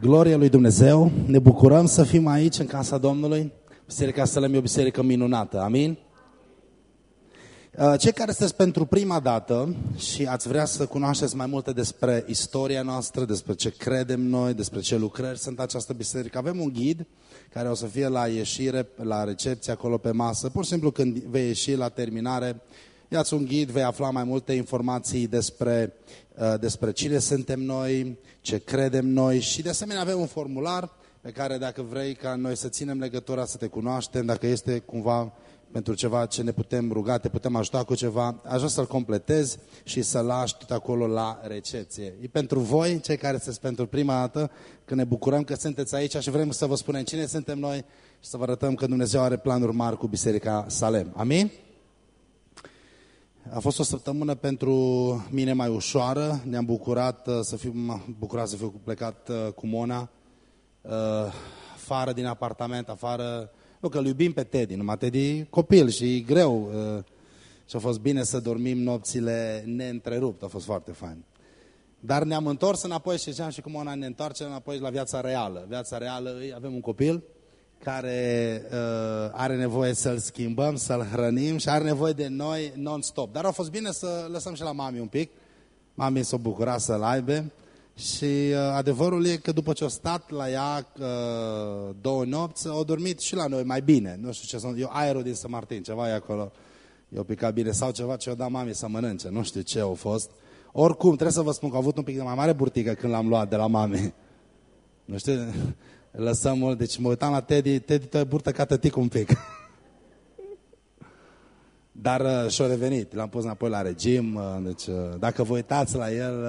Gloria lui Dumnezeu, ne bucurăm să fim aici în casa Domnului. Biserica Sălem e o biserică minunată, amin? Uh, cei care sunteți pentru prima dată și ați vrea să cunoașteți mai multe despre istoria noastră, despre ce credem noi, despre ce lucrări sunt această biserică, avem un ghid care o să fie la ieșire, la recepție acolo pe masă. Pur și simplu când vei ieși la terminare, Iați un ghid, vei afla mai multe informații despre, uh, despre cine suntem noi, ce credem noi și de asemenea avem un formular pe care dacă vrei ca noi să ținem legătura, să te cunoaștem, dacă este cumva pentru ceva ce ne putem ruga, te putem ajuta cu ceva, aș vrea să-l completezi și să-l lași tot acolo la recepție. E pentru voi, cei care sunteți pentru prima dată, că ne bucurăm că sunteți aici și vrem să vă spunem cine suntem noi și să vă arătăm că Dumnezeu are planuri mari cu Biserica Salem. Amin? A fost o săptămână pentru mine mai ușoară. Ne-am bucurat uh, să fiu bucurat să fiu plecat uh, cu Mona uh, afară din apartament, afară... Nu, că îl iubim pe Teddy, numai Teddy copil și e greu. Și a fost bine să dormim nopțile neîntrerupt, a fost foarte fain. Dar ne-am întors înapoi și ziceam și cum Mona ne întoarce înapoi la viața reală. Viața reală, avem un copil, care uh, are nevoie să-l schimbăm, să-l hrănim și are nevoie de noi non-stop. Dar a fost bine să lăsăm și la mami un pic. Mami s-a bucurat să-l aibă. Și uh, adevărul e că după ce a stat la ea uh, două nopți, a dormit și la noi mai bine. Nu știu ce sunt, eu aerul din Să Martin, ceva e acolo. Eu picat bine sau ceva ce o dat mami să mănânce, nu știu ce a fost. Oricum, trebuie să vă spun că a avut un pic de mai mare burtică când l-am luat de la mami. Nu știu, lăsăm mult. Deci mă uitam la Teddy, Teddy te burtă ca tătic un pic. Dar uh, și-a revenit, l-am pus înapoi la regim, uh, deci uh, dacă vă uitați la el,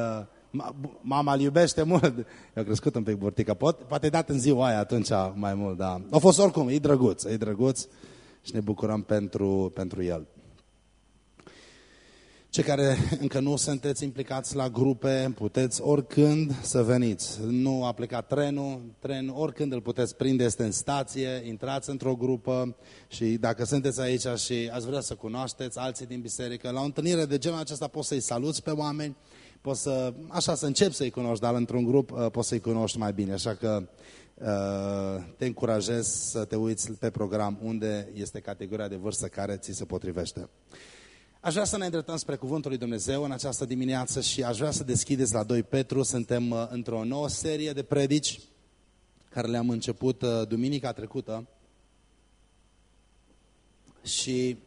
uh, mama îl iubește mult, a crescut un pic burtică, Pot, poate dat în ziua aia atunci mai mult, da. A fost oricum, e drăguț, e drăguț și ne bucurăm pentru, pentru el. Cei care încă nu sunteți implicați la grupe, puteți oricând să veniți. Nu a plecat trenul, tren oricând îl puteți prinde, este în stație, intrați într-o grupă și dacă sunteți aici și ați vrea să cunoașteți alții din biserică, la o întâlnire de genul acesta poți să-i saluți pe oameni, poți să, așa să începi să-i cunoști, dar într-un grup uh, poți să-i cunoști mai bine. Așa că uh, te încurajez să te uiți pe program unde este categoria de vârstă care ți se potrivește. Aș vrea să ne îndreptăm spre Cuvântul lui Dumnezeu în această dimineață și aș vrea să deschideți la 2 Petru. Suntem uh, într-o nouă serie de predici care le-am început uh, duminica trecută și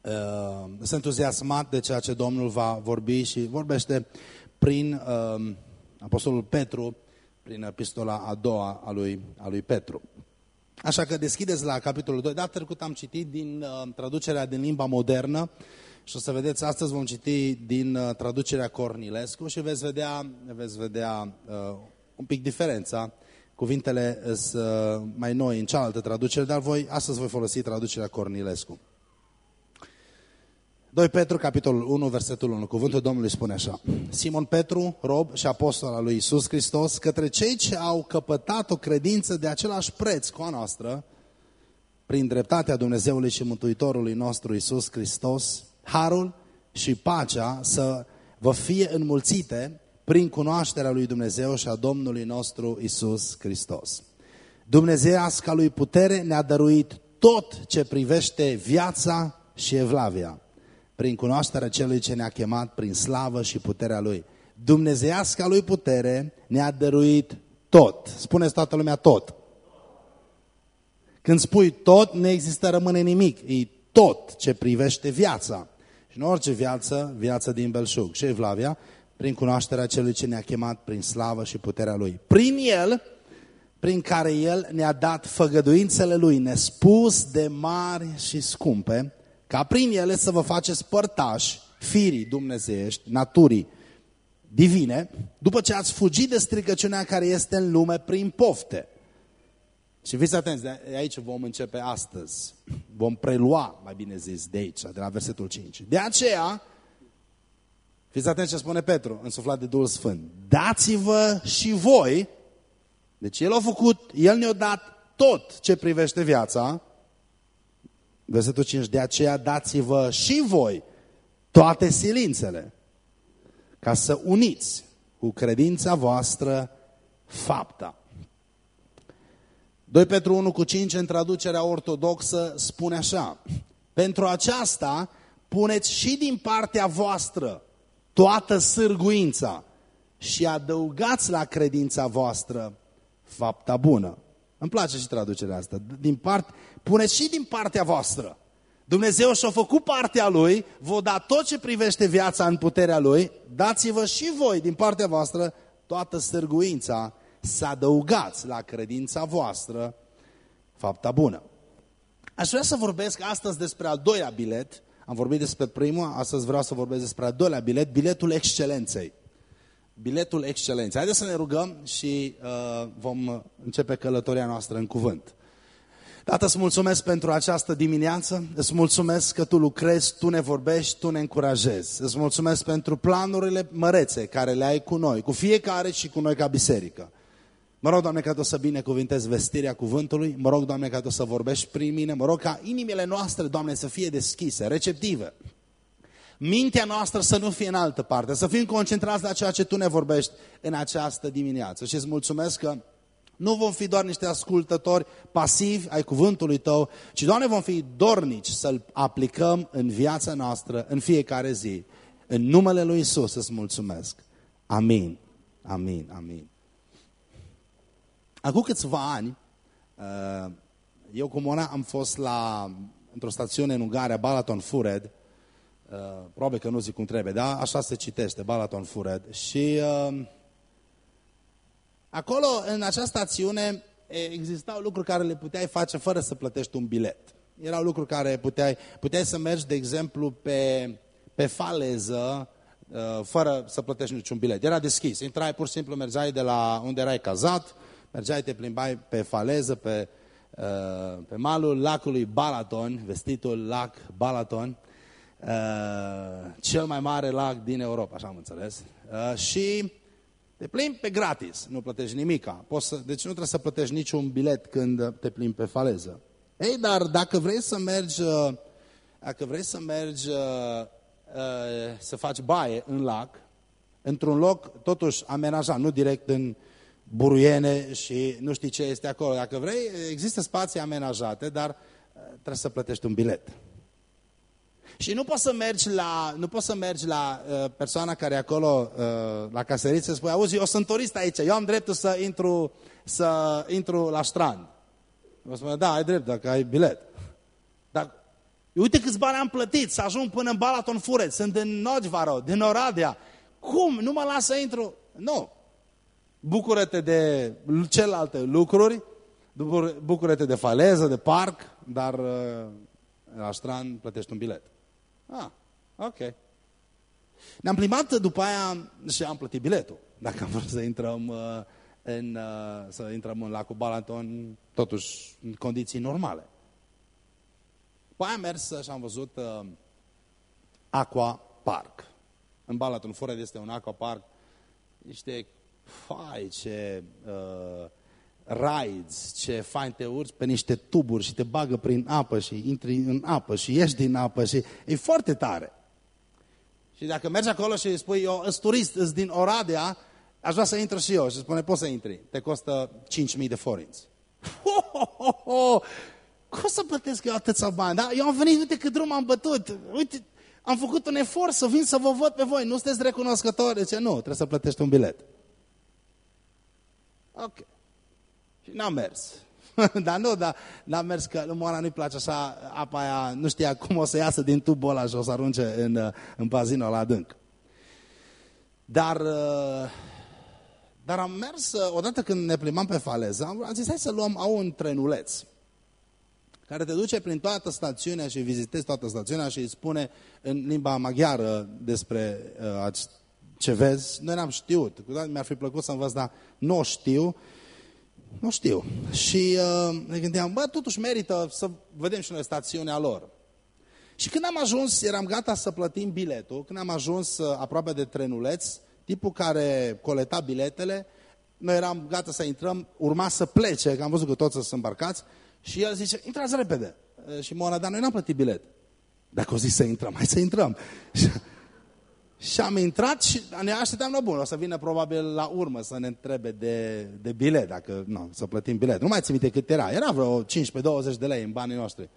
uh, sunt entuziasmat de ceea ce Domnul va vorbi și vorbește prin uh, Apostolul Petru, prin epistola a doua a lui, a lui Petru. Așa că deschideți la capitolul 2. Data trecut am citit din uh, traducerea din limba modernă și o să vedeți, astăzi vom citi din uh, traducerea Cornilescu și veți vedea, veți vedea uh, un pic diferența. Cuvintele sunt uh, mai noi în cealaltă traducere, dar voi, astăzi voi folosi traducerea Cornilescu. 2 Petru, capitolul 1, versetul 1. Cuvântul Domnului spune așa. Simon Petru, rob și apostol al lui Isus Hristos, către cei ce au căpătat o credință de același preț cu a noastră, prin dreptatea Dumnezeului și Mântuitorului nostru Isus Hristos, harul și pacea să vă fie înmulțite prin cunoașterea lui Dumnezeu și a Domnului nostru Isus Hristos. Dumnezeiasca lui putere ne-a dăruit tot ce privește viața și evlavia prin cunoașterea celui ce ne-a chemat prin slavă și puterea Lui. Dumnezeiasca Lui putere ne-a dăruit tot. Spuneți toată lumea tot. Când spui tot, nu există rămâne nimic. E tot ce privește viața. Și în orice viață, viața din belșug. Și Evlavia, prin cunoașterea celui ce ne-a chemat prin slavă și puterea Lui. Prin El, prin care El ne-a dat făgăduințele Lui nespus de mari și scumpe, ca prin ele să vă faceți părtași firii dumnezeiești, naturii divine, după ce ați fugit de stricăciunea care este în lume prin pofte. Și fiți atenți, de aici vom începe astăzi. Vom prelua, mai bine zis, de aici, de la versetul 5. De aceea, fiți atenți ce spune Petru, însuflat de Duhul Sfânt. Dați-vă și voi, deci El a făcut, El ne-a dat tot ce privește viața, Versetul 5, de aceea dați-vă și voi toate silințele ca să uniți cu credința voastră fapta. 2 Petru 1 cu 5 în traducerea ortodoxă spune așa. Pentru aceasta puneți și din partea voastră toată sârguința și adăugați la credința voastră fapta bună. Îmi place și traducerea asta. Din part, puneți și din partea voastră. Dumnezeu și-a făcut partea Lui, vă da tot ce privește viața în puterea Lui, dați-vă și voi din partea voastră toată stârguința să adăugați la credința voastră fapta bună. Aș vrea să vorbesc astăzi despre al doilea bilet. Am vorbit despre primul, astăzi vreau să vorbesc despre al doilea bilet, biletul excelenței. Biletul excelenței. Haideți să ne rugăm și uh, vom începe călătoria noastră în cuvânt. Tată, îți mulțumesc pentru această dimineață, îți mulțumesc că Tu lucrezi, Tu ne vorbești, Tu ne încurajezi. Îți mulțumesc pentru planurile mărețe care le ai cu noi, cu fiecare și cu noi ca biserică. Mă rog, Doamne, ca Tu să binecuvintezi vestirea cuvântului, mă rog, Doamne, ca Tu să vorbești prin mine, mă rog ca inimile noastre, Doamne, să fie deschise, receptive. Mintea noastră să nu fie în altă parte, să fim concentrați la ceea ce Tu ne vorbești în această dimineață. Și îți mulțumesc că nu vom fi doar niște ascultători pasivi ai cuvântului Tău, ci, Doamne, vom fi dornici să-L aplicăm în viața noastră, în fiecare zi. În numele Lui Isus îți mulțumesc. Amin. Amin. Amin. Acum câțiva ani, uh, eu cu Mona am fost la, într-o stațiune în Ungaria, Balaton Fured, uh, probabil că nu zic cum trebuie, da? Așa se citește, Balaton Fured. Și uh, Acolo, în această stațiune, existau lucruri care le puteai face fără să plătești un bilet. Erau lucruri care puteai, puteai să mergi, de exemplu, pe, pe faleză, fără să plătești niciun bilet. Era deschis. Intrai, pur și simplu, mergeai de la unde erai cazat, mergeai, te plimbai pe faleză, pe, pe malul lacului Balaton, vestitul lac Balaton, cel mai mare lac din Europa, așa am înțeles. Și te plimbi pe gratis, nu plătești nimica. Poți să, deci nu trebuie să plătești niciun bilet când te plimbi pe faleză. Ei, dar dacă vrei să mergi, uh, dacă vrei să mergi uh, uh, să faci baie în lac, într-un loc totuși amenajat, nu direct în buruiene și nu știi ce este acolo. Dacă vrei, există spații amenajate, dar trebuie să plătești un bilet. Și nu poți să mergi la, nu poți să mergi la uh, persoana care e acolo, uh, la caseriță, să spui, auzi, eu sunt turist aici, eu am dreptul să intru, să intru la strand. O spune, da, ai drept, dacă ai bilet. Dar uite câți bani am plătit să ajung până în Balaton Furet, sunt din Nojvaro, din Oradea. Cum? Nu mă las să intru? Nu. Bucură-te de celelalte lucruri, bucură-te de faleză, de parc, dar uh, la strand plătești un bilet. Ah, ok. Ne-am plimbat după aia și am plătit biletul. Dacă am vrut să intrăm uh, în, uh, să intrăm în lacul Balaton, totuși în condiții normale. După aia am mers și am văzut uh, Aqua Park. În Balaton Forest este un Aqua Park. Niște fai ce uh, rides, ce fain te urci pe niște tuburi și te bagă prin apă și intri în apă și ieși din apă și e foarte tare. Și dacă mergi acolo și spui, eu sunt turist, sunt din Oradea, aș vrea să intru și eu. Și spune, poți să intri. Te costă 5.000 de forinți. Ho, ho, ho, ho. Cum să plătesc eu atâția bani? Da? Eu am venit, uite cât drum am bătut. Uite, am făcut un efort să vin să vă văd pe voi. Nu sunteți recunoscători? Ce nu, trebuie să plătești un bilet. Ok. Și n-am mers. dar nu, dar n-am mers că lui Moana nu-i place așa, apa aia nu știa cum o să iasă din tubul ăla și o să arunce în, în bazinul la adânc. Dar, dar am mers, odată când ne plimbam pe faleză, am zis hai să luăm, au un trenuleț care te duce prin toată stațiunea și vizitezi toată stațiunea și îți spune în limba maghiară despre uh, ce vezi. Noi n-am știut, mi-ar fi plăcut să învăț, dar nu știu. Nu știu. Și uh, ne gândeam, bă, totuși merită să vedem și noi stațiunea lor. Și când am ajuns, eram gata să plătim biletul, când am ajuns uh, aproape de trenuleț, tipul care coleta biletele, noi eram gata să intrăm, urma să plece, că am văzut că toți sunt îmbarcați, și el zice, intrați repede. Uh, și Mona, dar noi n-am plătit bilet. Dacă o zis să intrăm, hai să intrăm. Și am intrat și ne așteptam la bun. O să vină probabil la urmă să ne întrebe de, de bilet, dacă nu, să plătim bilet. Nu mai țin minte cât era. Era vreo 15-20 de lei în banii noștri.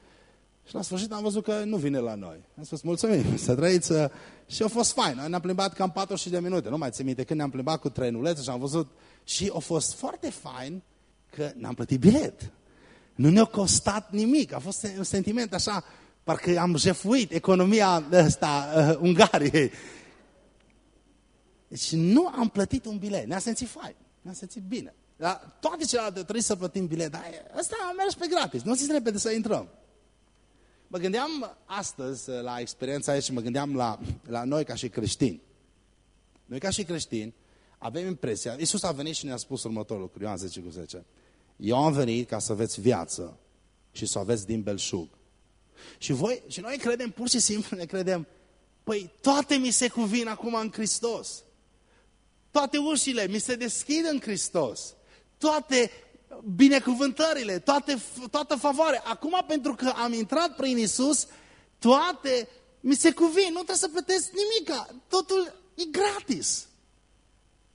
Și la sfârșit am văzut că nu vine la noi. Am spus, mulțumim, să trăiți. Uh, și a fost fain. Ne-am plimbat cam 40 de minute. Nu mai țin minte când ne-am plimbat cu trenulețul și am văzut. Și a fost foarte fain că n-am plătit bilet. Nu ne-a costat nimic. A fost un sentiment așa, parcă am jefuit economia ăsta, uh, Ungariei. Deci nu am plătit un bilet. Ne-a simțit fain. Ne-a simțit bine. Dar toate celelalte trebuie să plătim bilet. Dar ăsta a mers pe gratis. Nu zis repede să intrăm. Mă gândeam astăzi la experiența aici și mă gândeam la, la noi ca și creștini. Noi ca și creștini avem impresia, Iisus a venit și ne-a spus următorul lucru, Ioan 10 cu 10. Eu am venit ca să aveți viață și să o aveți din belșug. Și, voi, și noi credem, pur și simplu ne credem, păi toate mi se cuvin acum în Hristos. Toate ușile mi se deschid în Hristos. Toate binecuvântările, toate, toată favoarea. Acum, pentru că am intrat prin Isus, toate mi se cuvin, nu trebuie să plătesc nimic, totul e gratis.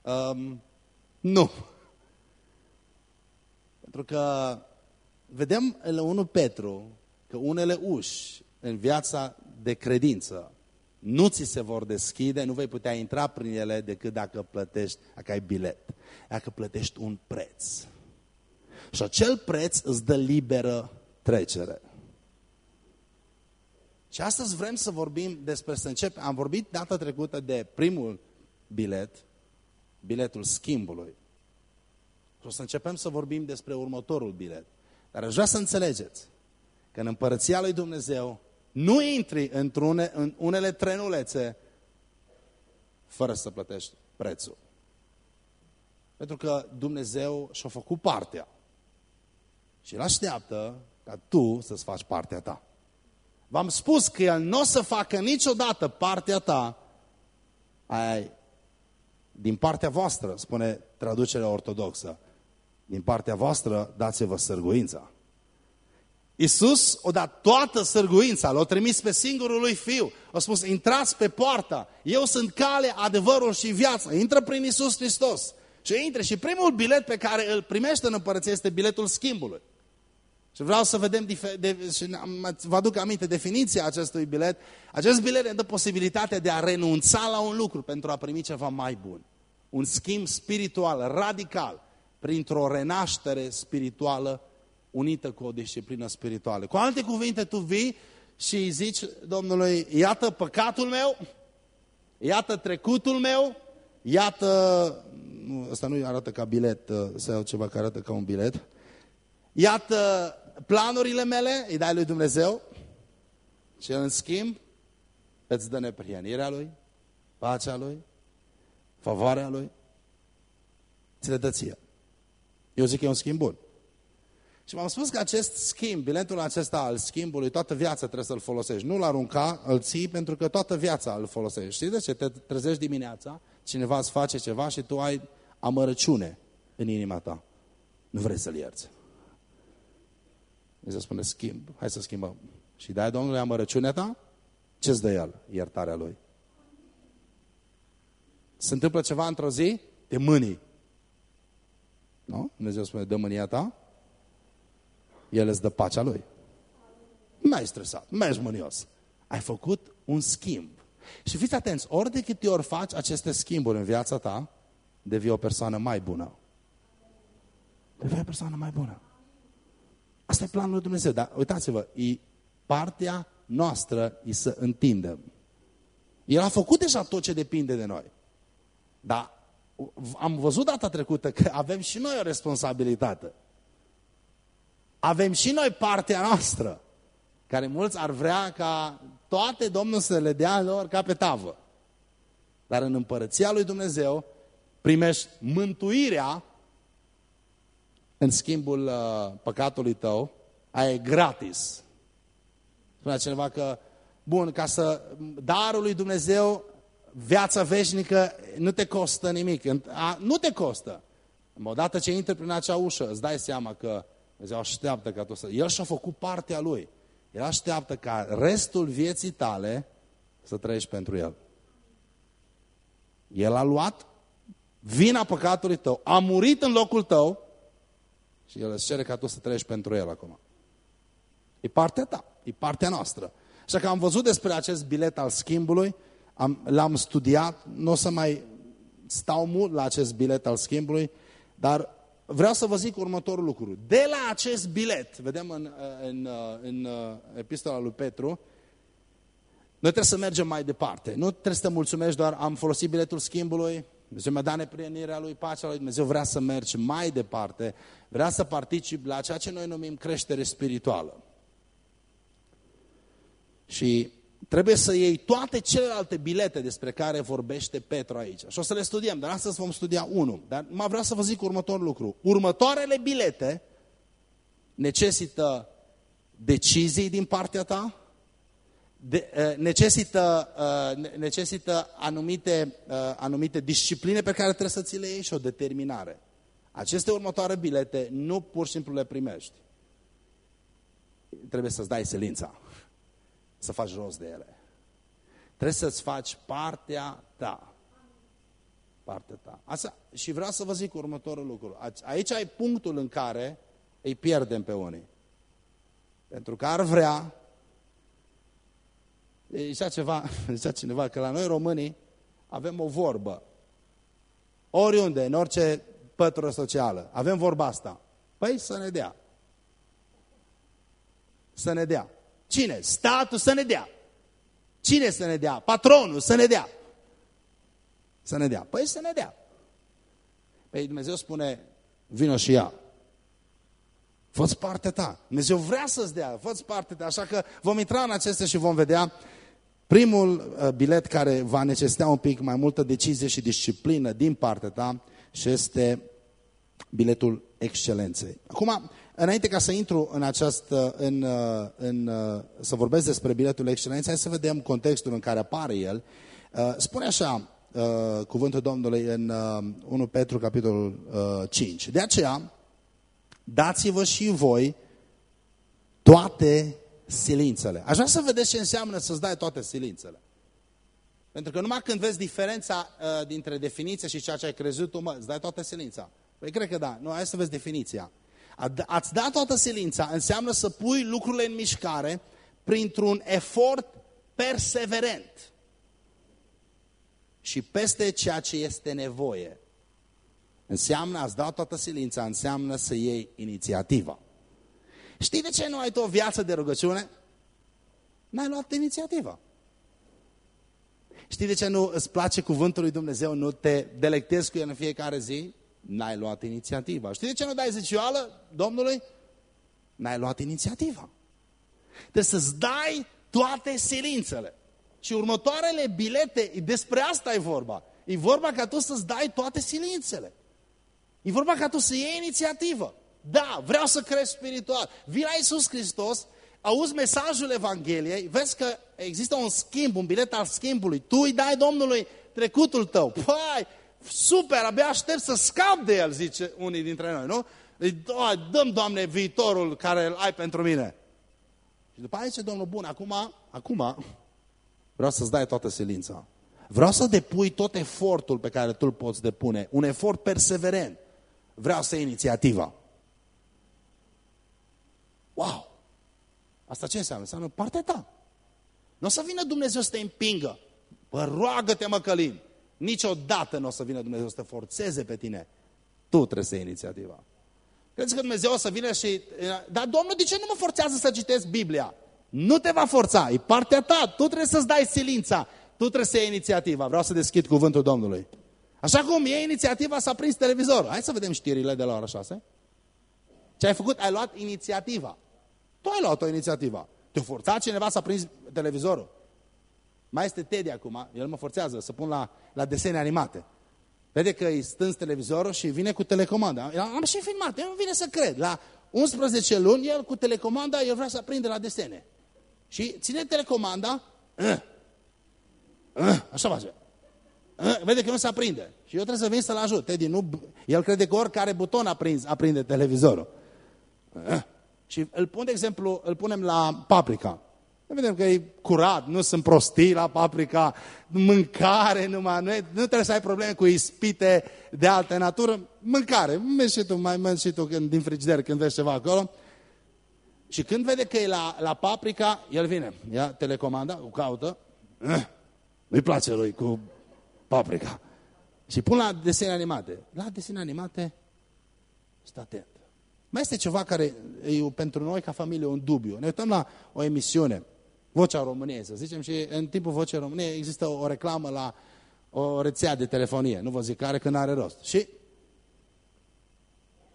Um, nu. Pentru că vedem la 1 Petru că unele uși în viața de credință nu ți se vor deschide, nu vei putea intra prin ele decât dacă plătești, dacă ai bilet, dacă plătești un preț. Și acel preț îți dă liberă trecere. Și astăzi vrem să vorbim despre să începem. Am vorbit data trecută de primul bilet, biletul schimbului. Și o să începem să vorbim despre următorul bilet. Dar aș vrea să înțelegeți că în împărăția lui Dumnezeu nu intri într-une, în unele trenulețe fără să plătești prețul. Pentru că Dumnezeu și-a făcut partea. Și el așteaptă ca tu să-ți faci partea ta. V-am spus că el nu o să facă niciodată partea ta ai, din partea voastră, spune traducerea ortodoxă, din partea voastră dați-vă sărguința. Iisus o dat toată sărguința, l-a trimis pe singurul lui Fiu. A spus, intrați pe poarta, eu sunt cale, adevărul și viața. Intră prin Iisus Hristos. Și intre. Și primul bilet pe care îl primește în împărăție este biletul schimbului. Și vreau să vedem, de, și vă aduc aminte definiția acestui bilet. Acest bilet ne dă posibilitatea de a renunța la un lucru pentru a primi ceva mai bun. Un schimb spiritual, radical, printr-o renaștere spirituală unită cu o disciplină spirituală. Cu alte cuvinte, tu vii și îi zici Domnului, iată păcatul meu, iată trecutul meu, iată, nu, asta nu arată ca bilet, uh, sau ceva care arată ca un bilet, iată planurile mele, îi dai lui Dumnezeu și în schimb îți dă neprienirea lui, pacea lui, favoarea lui, ți le dă ție. Eu zic că e un schimb bun. Și m-am spus că acest schimb, biletul acesta al schimbului, toată viața trebuie să-l folosești. Nu-l arunca, îl ții pentru că toată viața îl folosești. Știi de ce? Te trezești dimineața, cineva îți face ceva și tu ai amărăciune în inima ta. Nu vrei să-l ierți. Dumnezeu spune, schimb, hai să schimbăm. Și dai Domnului amărăciunea ta, ce-ți dă El? Iertarea Lui. Se întâmplă ceva într-o zi, te mânii. Nu? Dumnezeu spune, dă mânia ta, El îți dă pacea Lui. Nu ai stresat, nu mai ești mânios. Ai făcut un schimb. Și fiți atenți, ori de câte ori faci aceste schimburi în viața ta, devii o persoană mai bună. Devii o persoană mai bună. Asta e planul lui Dumnezeu. Dar uitați-vă, e partea noastră e să întindem. El a făcut deja tot ce depinde de noi. Dar am văzut data trecută că avem și noi o responsabilitate. Avem și noi partea noastră, care mulți ar vrea ca toate Domnul să le dea lor ca pe tavă. Dar în împărăția lui Dumnezeu primești mântuirea în schimbul uh, păcatului tău, aia e gratis. Spunea cineva că, bun, ca să darul lui Dumnezeu, viața veșnică, nu te costă nimic. A, nu te costă. Odată ce intri prin acea ușă, îți dai seama că Dumnezeu așteaptă ca tu să... El și-a făcut partea lui. El așteaptă ca restul vieții tale să trăiești pentru El. El a luat vina păcatului tău, a murit în locul tău și El îți cere ca tu să treci pentru El acum. E partea ta, e partea noastră. Așa că am văzut despre acest bilet al schimbului, l-am studiat, nu o să mai stau mult la acest bilet al schimbului, dar vreau să vă zic următorul lucru. De la acest bilet, vedem în, în, în, în epistola lui Petru, noi trebuie să mergem mai departe. Nu trebuie să te mulțumești doar am folosit biletul schimbului, Dumnezeu mi-a dat neprienirea Lui, pacea Lui, Dumnezeu vrea să mergi mai departe, vrea să participi la ceea ce noi numim creștere spirituală. Și trebuie să iei toate celelalte bilete despre care vorbește Petru aici. Și o să le studiem, dar astăzi vom studia unul. Dar mă vreau să vă zic următorul lucru. Următoarele bilete necesită decizii din partea ta, de, uh, necesită, uh, necesită anumite, uh, anumite discipline pe care trebuie să ți le iei și o determinare. Aceste următoare bilete nu pur și simplu le primești. Trebuie să-ți dai silința să faci rost de ele. Trebuie să-ți faci partea ta. Partea ta. Asta, și vreau să vă zic următorul lucru. Aici ai punctul în care îi pierdem pe unii. Pentru că ar vrea, zicea, ceva, zicea cineva că la noi românii avem o vorbă. Oriunde, în orice pătură socială, avem vorba asta. Păi să ne dea. Să ne dea. Cine? Statul să ne dea. Cine să ne dea? Patronul să ne dea. Să ne dea. Păi să ne dea. Păi Dumnezeu spune, vino și ia. Fă-ți partea ta. Dumnezeu vrea să-ți dea, fă-ți partea ta. Așa că vom intra în acestea și vom vedea primul uh, bilet care va necesita un pic mai multă decizie și disciplină din partea ta și este biletul excelenței. Acum, Înainte ca să intru în această, în, uh, în, uh, să vorbesc despre biletul excelenței, hai să vedem contextul în care apare el. Uh, spune așa cuvântul Domnului în 1 Petru, capitolul 5. De aceea, dați-vă și voi toate silințele. Aș vrea să vedeți ce înseamnă să-ți dai toate silințele. Pentru că numai când vezi diferența uh, dintre definiție și ceea ce ai crezut tu, mă, îți dai toată silința. Păi cred că da. Nu, hai să vezi definiția. A-ți da toată silința înseamnă să pui lucrurile în mișcare printr-un efort perseverent și peste ceea ce este nevoie. Înseamnă, a-ți da toată silința, înseamnă să iei inițiativa. Știi de ce nu ai tu o viață de rugăciune? N-ai luat inițiativa. Știi de ce nu îți place cuvântul lui Dumnezeu, nu te delectezi cu el în fiecare zi? N-ai luat inițiativa. Știi de ce nu dai zicioală Domnului? N-ai luat inițiativa. Trebuie să-ți dai toate silințele. Și următoarele bilete, despre asta e vorba. E vorba ca tu să-ți dai toate silințele. E vorba ca tu să iei inițiativă. Da, vreau să crezi spiritual. Vii la Iisus Hristos, auzi mesajul Evangheliei, vezi că există un schimb, un bilet al schimbului. Tu îi dai Domnului trecutul tău. Păi, super, abia aștept să scap de el, zice unii dintre noi, nu? Îi dăm, Doamne, viitorul care îl ai pentru mine. Și după aceea zice Domnul, bun, acum, acum vreau să-ți dai toată silința. Vreau să depui tot efortul pe care tu îl poți depune, un efort perseverent. Vreau să iei inițiativa. Wow! Asta ce înseamnă? Înseamnă partea ta. Nu o să vină Dumnezeu să te împingă. Bă, roagă-te, măcălin. Niciodată nu o să vină Dumnezeu să te forțeze pe tine. Tu trebuie să iei inițiativa. Crezi că Dumnezeu o să vină și... Dar, Domnul, de ce nu mă forțează să citesc Biblia? Nu te va forța, e partea ta. Tu trebuie să-ți dai silința. Tu trebuie să iei inițiativa. Vreau să deschid cuvântul Domnului. Așa cum e inițiativa, s-a prins televizorul. Hai să vedem știrile de la ora 6. Ce ai făcut? Ai luat inițiativa. Tu ai luat o inițiativă. Te-a forțat cineva să prins televizorul. Mai este Teddy acum, el mă forțează să pun la, la desene animate. Vede că îi stâns televizorul și vine cu telecomanda. Am și filmat, eu nu vine să cred. La 11 luni, el cu telecomanda, el vrea să prinde la desene. Și ține telecomanda, uh, uh, așa face. Uh, vede că nu se aprinde. Și eu trebuie să vin să-l ajut. Teddy, nu, el crede că oricare buton aprins, aprinde televizorul. Uh, și îl pun, de exemplu, îl punem la paprika. Noi vedem că e curat, nu sunt prostii la paprika, mâncare numai, nu, nu trebuie să ai probleme cu ispite de altă natură, mâncare, mergi și tu, mai mergi și tu când, din frigider când vezi ceva acolo. Și când vede că e la, la paprika, el vine, ia telecomanda, o caută, eh, îi place lui cu paprika. Și pun la desene animate. La desene animate, stă atent. Mai este ceva care e pentru noi ca familie un dubiu. Ne uităm la o emisiune, Vocea României, să zicem, și în timpul Vocea României există o reclamă la o rețea de telefonie. Nu vă zic care, că are rost. Și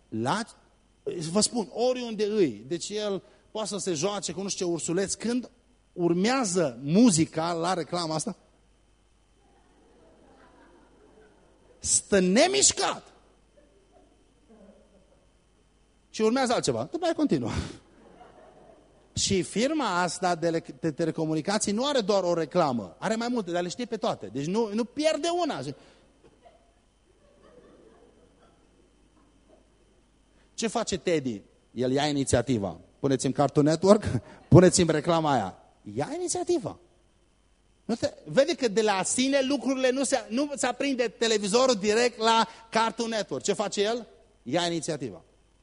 la, vă spun, oriunde îi, deci el poate să se joace cu nu știu ce ursuleț, când urmează muzica la reclama asta, stă nemișcat. Și urmează altceva. După aia continuă. Și firma asta de, de telecomunicații nu are doar o reclamă, are mai multe, dar le știe pe toate. Deci nu, nu pierde una. Ce face Teddy? El ia inițiativa. Puneți-mi Cartoon Network, puneți-mi reclama aia. Ia inițiativa. Nu te, vede că de la sine lucrurile nu se, nu se aprinde televizorul direct la Cartoon Network. Ce face el? Ia inițiativa.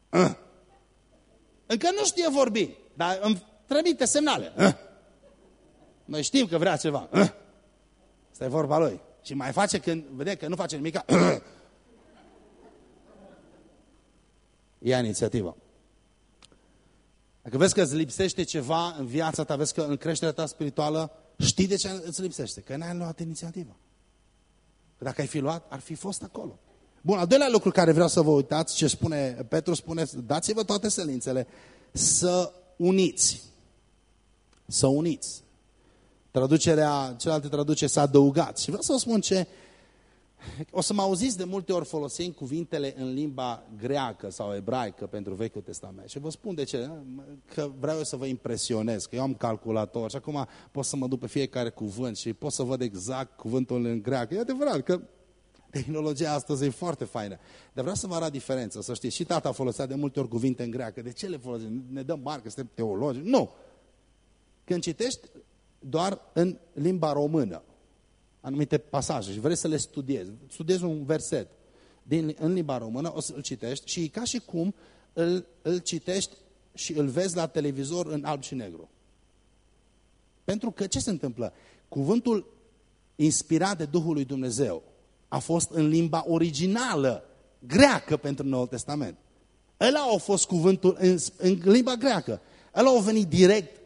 Uh. Încă nu știe vorbi, dar îmi trimite semnale. Uh. Noi știm că vrea ceva. Uh. Asta e vorba lui. Și mai face când vede că nu face nimic. Uh. Ia inițiativa. Dacă vezi că îți lipsește ceva în viața ta, vezi că în creșterea ta spirituală, știi de ce îți lipsește? Că n-ai luat inițiativa. Că dacă ai fi luat, ar fi fost acolo. Bun, al doilea lucru care vreau să vă uitați, ce spune Petru, spune, dați-vă toate selințele, să uniți. Să uniți. Traducerea, celelalte traduce să adăugați. Și vreau să vă spun ce o să mă auziți de multe ori folosind cuvintele în limba greacă sau ebraică pentru Vechiul Testament. Și vă spun de ce. Că vreau să vă impresionez, că eu am calculator și acum pot să mă duc pe fiecare cuvânt și pot să văd exact cuvântul în greacă. E adevărat că tehnologia astăzi e foarte faină. Dar vreau să vă arăt diferența, să știți. Și tata folosea de multe ori cuvinte în greacă. De ce le folosim? Ne dăm marcă, suntem teologi? Nu! Când citești doar în limba română, anumite pasaje și vrei să le studiezi, studiezi un verset din, în limba română, o să-l citești și ca și cum îl, îl citești și îl vezi la televizor în alb și negru. Pentru că ce se întâmplă? Cuvântul inspirat de Duhul lui Dumnezeu a fost în limba originală, greacă pentru Noul Testament. Ăla a fost cuvântul în, în limba greacă. Ăla a venit direct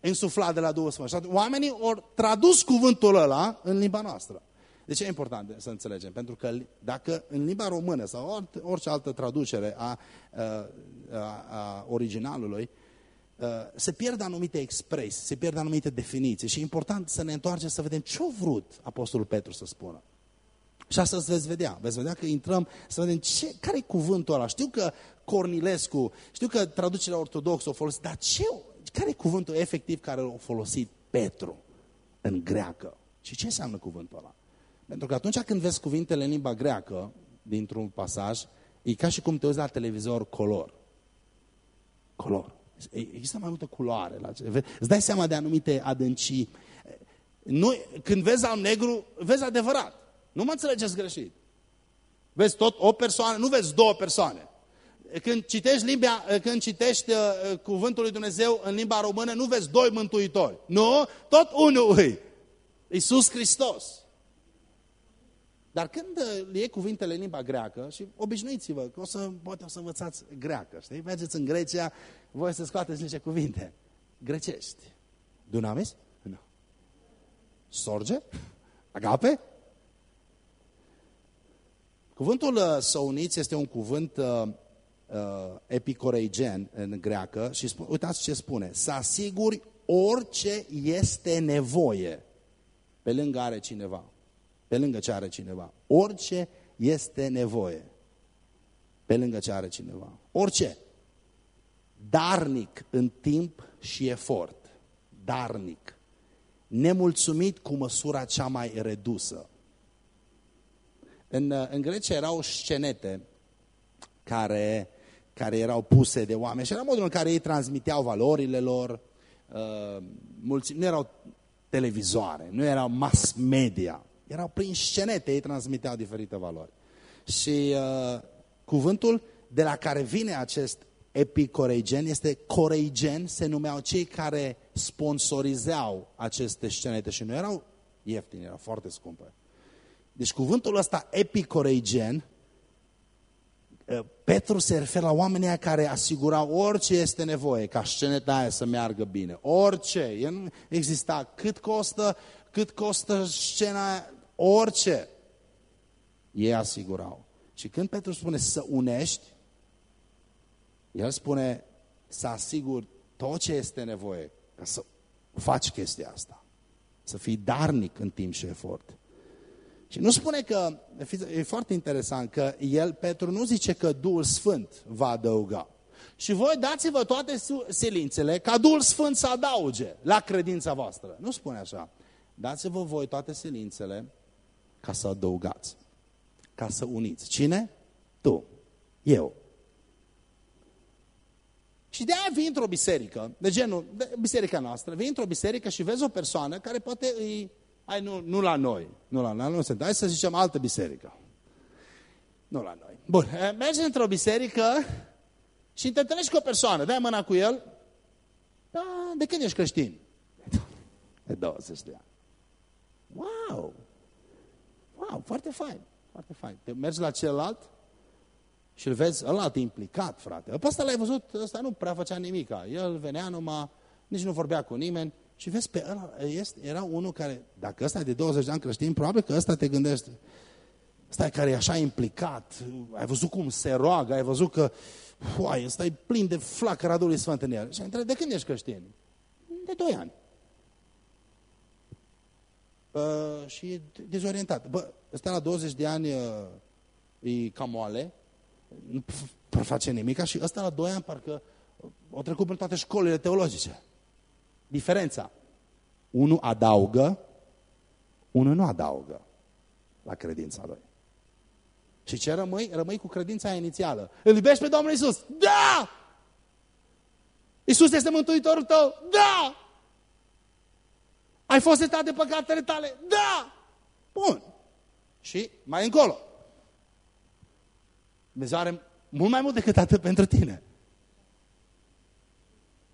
însuflat de la Duhul Sfânt. Și oamenii au tradus cuvântul ăla în limba noastră. De ce e important să înțelegem? Pentru că dacă în limba română sau orice altă traducere a, a, a originalului, se pierd anumite expresii, se pierd anumite definiții și e important să ne întoarcem să vedem ce a vrut Apostolul Petru să spună. Și asta veți vedea. Veți vedea că intrăm să vedem ce, care e cuvântul ăla. Știu că Cornilescu, știu că traducerea ortodoxă o folosit, dar ce care e cuvântul efectiv care l-a folosit Petru în greacă? Și ce înseamnă cuvântul ăla? Pentru că atunci când vezi cuvintele în limba greacă, dintr-un pasaj, e ca și cum te uiți la televizor color. Color. Există mai multă culoare. La ce... Îți dai seama de anumite adâncii. Noi, când vezi al negru, vezi adevărat. Nu mă înțelegeți greșit. Vezi tot o persoană, nu vezi două persoane când citești, limba, când citești uh, cuvântul lui Dumnezeu în limba română, nu vezi doi mântuitori. Nu, tot unul îi. Iisus Hristos. Dar când uh, iei cuvintele în limba greacă, și obișnuiți-vă, că o să, poate o să învățați greacă, știi? Mergeți în Grecia, voi să scoateți niște cuvinte grecești. Dunamis? Nu. Sorge? Agape? Cuvântul uh, să uniți este un cuvânt uh, uh, epicoreigen în greacă și spune, uitați ce spune, să asiguri orice este nevoie pe lângă are cineva, pe lângă ce are cineva, orice este nevoie pe lângă ce are cineva, orice, darnic în timp și efort, darnic, nemulțumit cu măsura cea mai redusă. În, uh, în Grecia erau scenete care care erau puse de oameni și era modul în care ei transmiteau valorile lor, uh, mulți, nu erau televizoare, nu erau mass media, erau prin scenete, ei transmiteau diferite valori. Și uh, cuvântul de la care vine acest epicoreigen este coreigen, se numeau cei care sponsorizeau aceste scenete și nu erau ieftini, erau foarte scumpe. Deci cuvântul ăsta epicoreigen, uh, Petru se referă la oamenii care asigurau orice este nevoie ca sceneta aia să meargă bine. Orice. El nu exista cât costă, cât costă scena, orice. Ei asigurau. Și când Petru spune să unești, el spune să asiguri tot ce este nevoie ca să faci chestia asta. Să fii darnic în timp și efort. Și nu spune că, e foarte interesant, că el, Petru, nu zice că Duhul Sfânt va adăuga. Și voi dați-vă toate silințele ca Duhul Sfânt să adauge la credința voastră. Nu spune așa. Dați-vă voi toate silințele ca să adăugați. Ca să uniți. Cine? Tu. Eu. Și de aia vii într-o biserică, de genul, de biserica noastră, vii într-o biserică și vezi o persoană care poate îi... Hai, nu, nu la noi, nu la noi, nu se hai să zicem altă biserică. Nu la noi. Bun, eh, mergi într-o biserică și te întâlnești cu o persoană, dai mâna cu el, da, de când ești creștin? De 20 de ani. Wow! Wow, foarte fain, foarte fain. Te mergi la celălalt, și îl vezi, ăla te implicat, frate. Pe ăsta l-ai văzut, ăsta nu prea făcea nimica. El venea numai, nici nu vorbea cu nimeni. Și vezi, pe ăla, este, era unul care, dacă ăsta e de 20 de ani creștin, probabil că ăsta te gândești, ăsta care e așa implicat, ai văzut cum se roagă, ai văzut că, uai, ăsta e plin de flacăra Duhului Sfânt în el. Și ai întrebat, de când ești creștin? De 2 ani. Uh, și e dezorientat. Bă, ăsta la 20 de ani uh, e cam moale, nu face nimic și ăsta la doi ani parcă o trecut prin toate școlile teologice. Diferența. Unul adaugă, unul nu adaugă la credința lui. Și ce rămâi? Rămâi cu credința inițială. Îl iubești pe Domnul Isus? Da! Isus este Mântuitorul tău? Da! Ai fost etat de păcatele tale? Da! Bun. Și mai încolo. Dumnezeu are mult mai mult decât atât pentru tine.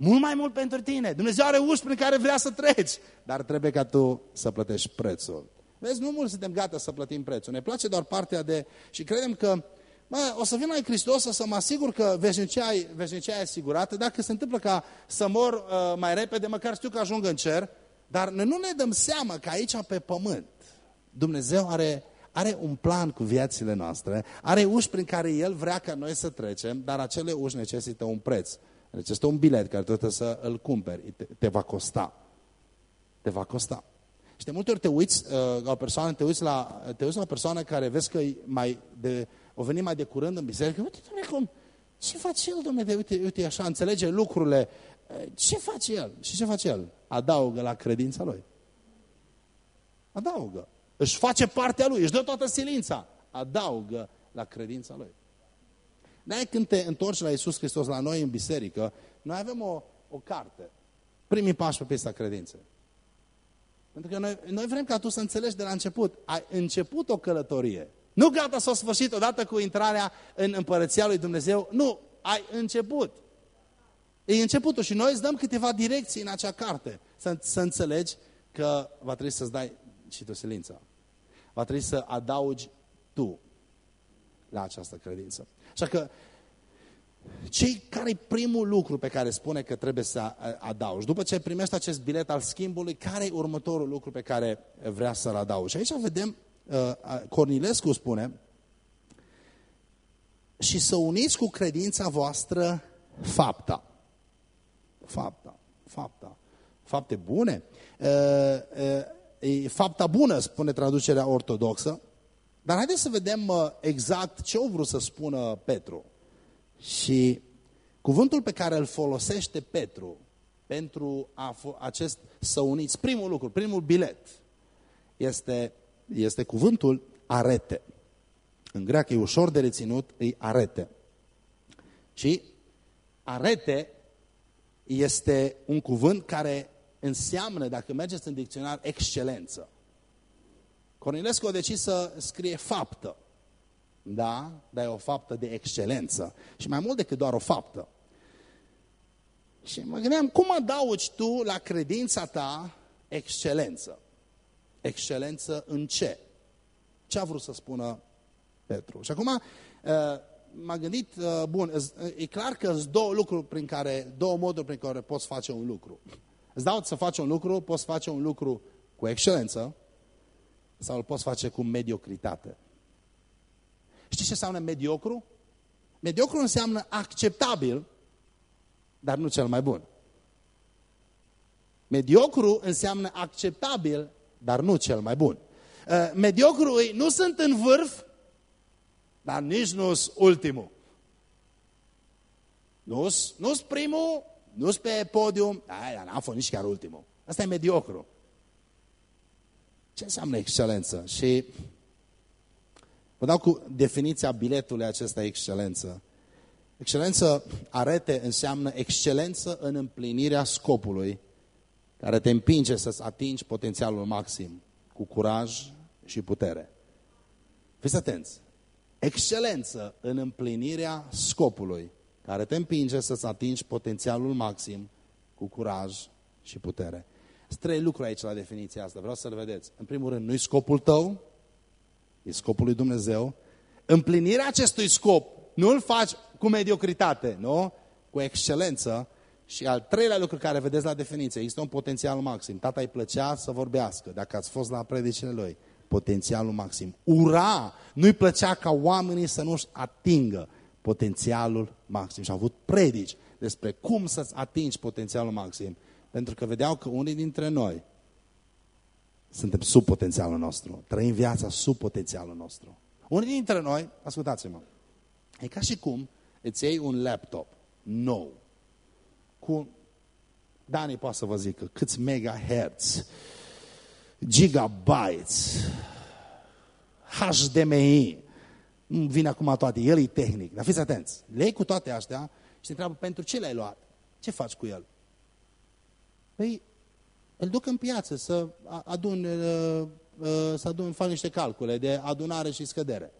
Mult mai mult pentru tine. Dumnezeu are uși prin care vrea să treci. Dar trebuie ca tu să plătești prețul. Vezi, nu mulți suntem gata să plătim prețul. Ne place doar partea de... Și credem că mă, o să vin la Hristos să mă asigur că veșnicia e, veșnicia e asigurată. Dacă se întâmplă ca să mor uh, mai repede, măcar știu că ajung în cer. Dar noi nu ne dăm seama că aici pe pământ Dumnezeu are are un plan cu viețile noastre, are uși prin care El vrea ca noi să trecem, dar acele uși necesită un preț. Deci este un bilet care trebuie să îl cumperi, te, te va costa. Te va costa. Și de multe ori te uiți uh, la o persoană, te uiți la, te uiți la o persoană care vezi că mai de, o veni mai de curând în biserică, uite, domnule, cum, ce face el, domnule, uite, uite, așa, înțelege lucrurile, uh, ce face el? Și ce face el? Adaugă la credința lui. Adaugă. Își face partea lui, își dă toată silința. Adaugă la credința lui. De când te întorci la Iisus Hristos, la noi în biserică, noi avem o, o carte. Primii pași pe pista credinței. Pentru că noi, noi vrem ca tu să înțelegi de la început. Ai început o călătorie. Nu gata s-a sfârșit odată cu intrarea în împărăția lui Dumnezeu. Nu, ai început. E începutul și noi îți dăm câteva direcții în acea carte. Să, să înțelegi că va trebui să-ți dai și tu silința va trebui să adaugi tu la această credință. Așa că, cei care e primul lucru pe care spune că trebuie să adaugi? După ce primești acest bilet al schimbului, care e următorul lucru pe care vrea să-l adaugi? Și aici vedem, uh, Cornilescu spune, și să uniți cu credința voastră fapta. Fapta, fapta. Fapte bune. Uh, uh, e fapta bună, spune traducerea ortodoxă. Dar haideți să vedem exact ce au vrut să spună Petru. Și cuvântul pe care îl folosește Petru pentru a, acest să uniți, primul lucru, primul bilet, este, este cuvântul arete. În greacă e ușor de reținut, e arete. Și arete este un cuvânt care înseamnă, dacă mergeți în dicționar, excelență. Cornilescu a decis să scrie faptă. Da? Dar e o faptă de excelență. Și mai mult decât doar o faptă. Și mă gândeam, cum adaugi tu la credința ta excelență? Excelență în ce? Ce a vrut să spună Petru? Și acum uh, m-am gândit, uh, bun, e clar că sunt două lucruri prin care, două moduri prin care poți face un lucru. Îți dau să faci un lucru, poți face un lucru cu excelență sau îl poți face cu mediocritate. Știi ce înseamnă mediocru? Mediocru înseamnă acceptabil, dar nu cel mai bun. Mediocru înseamnă acceptabil, dar nu cel mai bun. Uh, mediocru nu sunt în vârf, dar nici nu sunt ultimul. Nu sunt primul, nu sunt pe podium, dar n-am fost nici chiar ultimul. Asta e mediocru. Ce înseamnă excelență? Și vă dau cu definiția biletului acesta excelență. Excelență, arete, înseamnă excelență în împlinirea scopului care te împinge să-ți atingi potențialul maxim cu curaj și putere. Fiți atenți! Excelență în împlinirea scopului care te împinge să-ți atingi potențialul maxim cu curaj și putere. Sunt trei lucruri aici la definiția asta, vreau să le vedeți. În primul rând, nu-i scopul tău, e scopul lui Dumnezeu. Împlinirea acestui scop nu îl faci cu mediocritate, nu? Cu excelență. Și al treilea lucru care vedeți la definiție, există un potențial maxim. Tata îi plăcea să vorbească, dacă ați fost la predicile lui. Potențialul maxim. Ura! Nu-i plăcea ca oamenii să nu-și atingă potențialul maxim. Și au avut predici despre cum să-ți atingi potențialul maxim. Pentru că vedeau că unii dintre noi suntem sub potențialul nostru. Trăim viața sub potențialul nostru. Unii dintre noi, ascultați-mă, e ca și cum îți iei un laptop nou, cu, Dani poate să vă zică, câți megahertz, gigabytes, HDMI, vine acum toate, el e tehnic, dar fiți atenți, le iei cu toate astea și te întreabă pentru ce le-ai luat? Ce faci cu el? Păi, îl duc în piață să adun, uh, uh, să adun, fac niște calcule de adunare și scădere.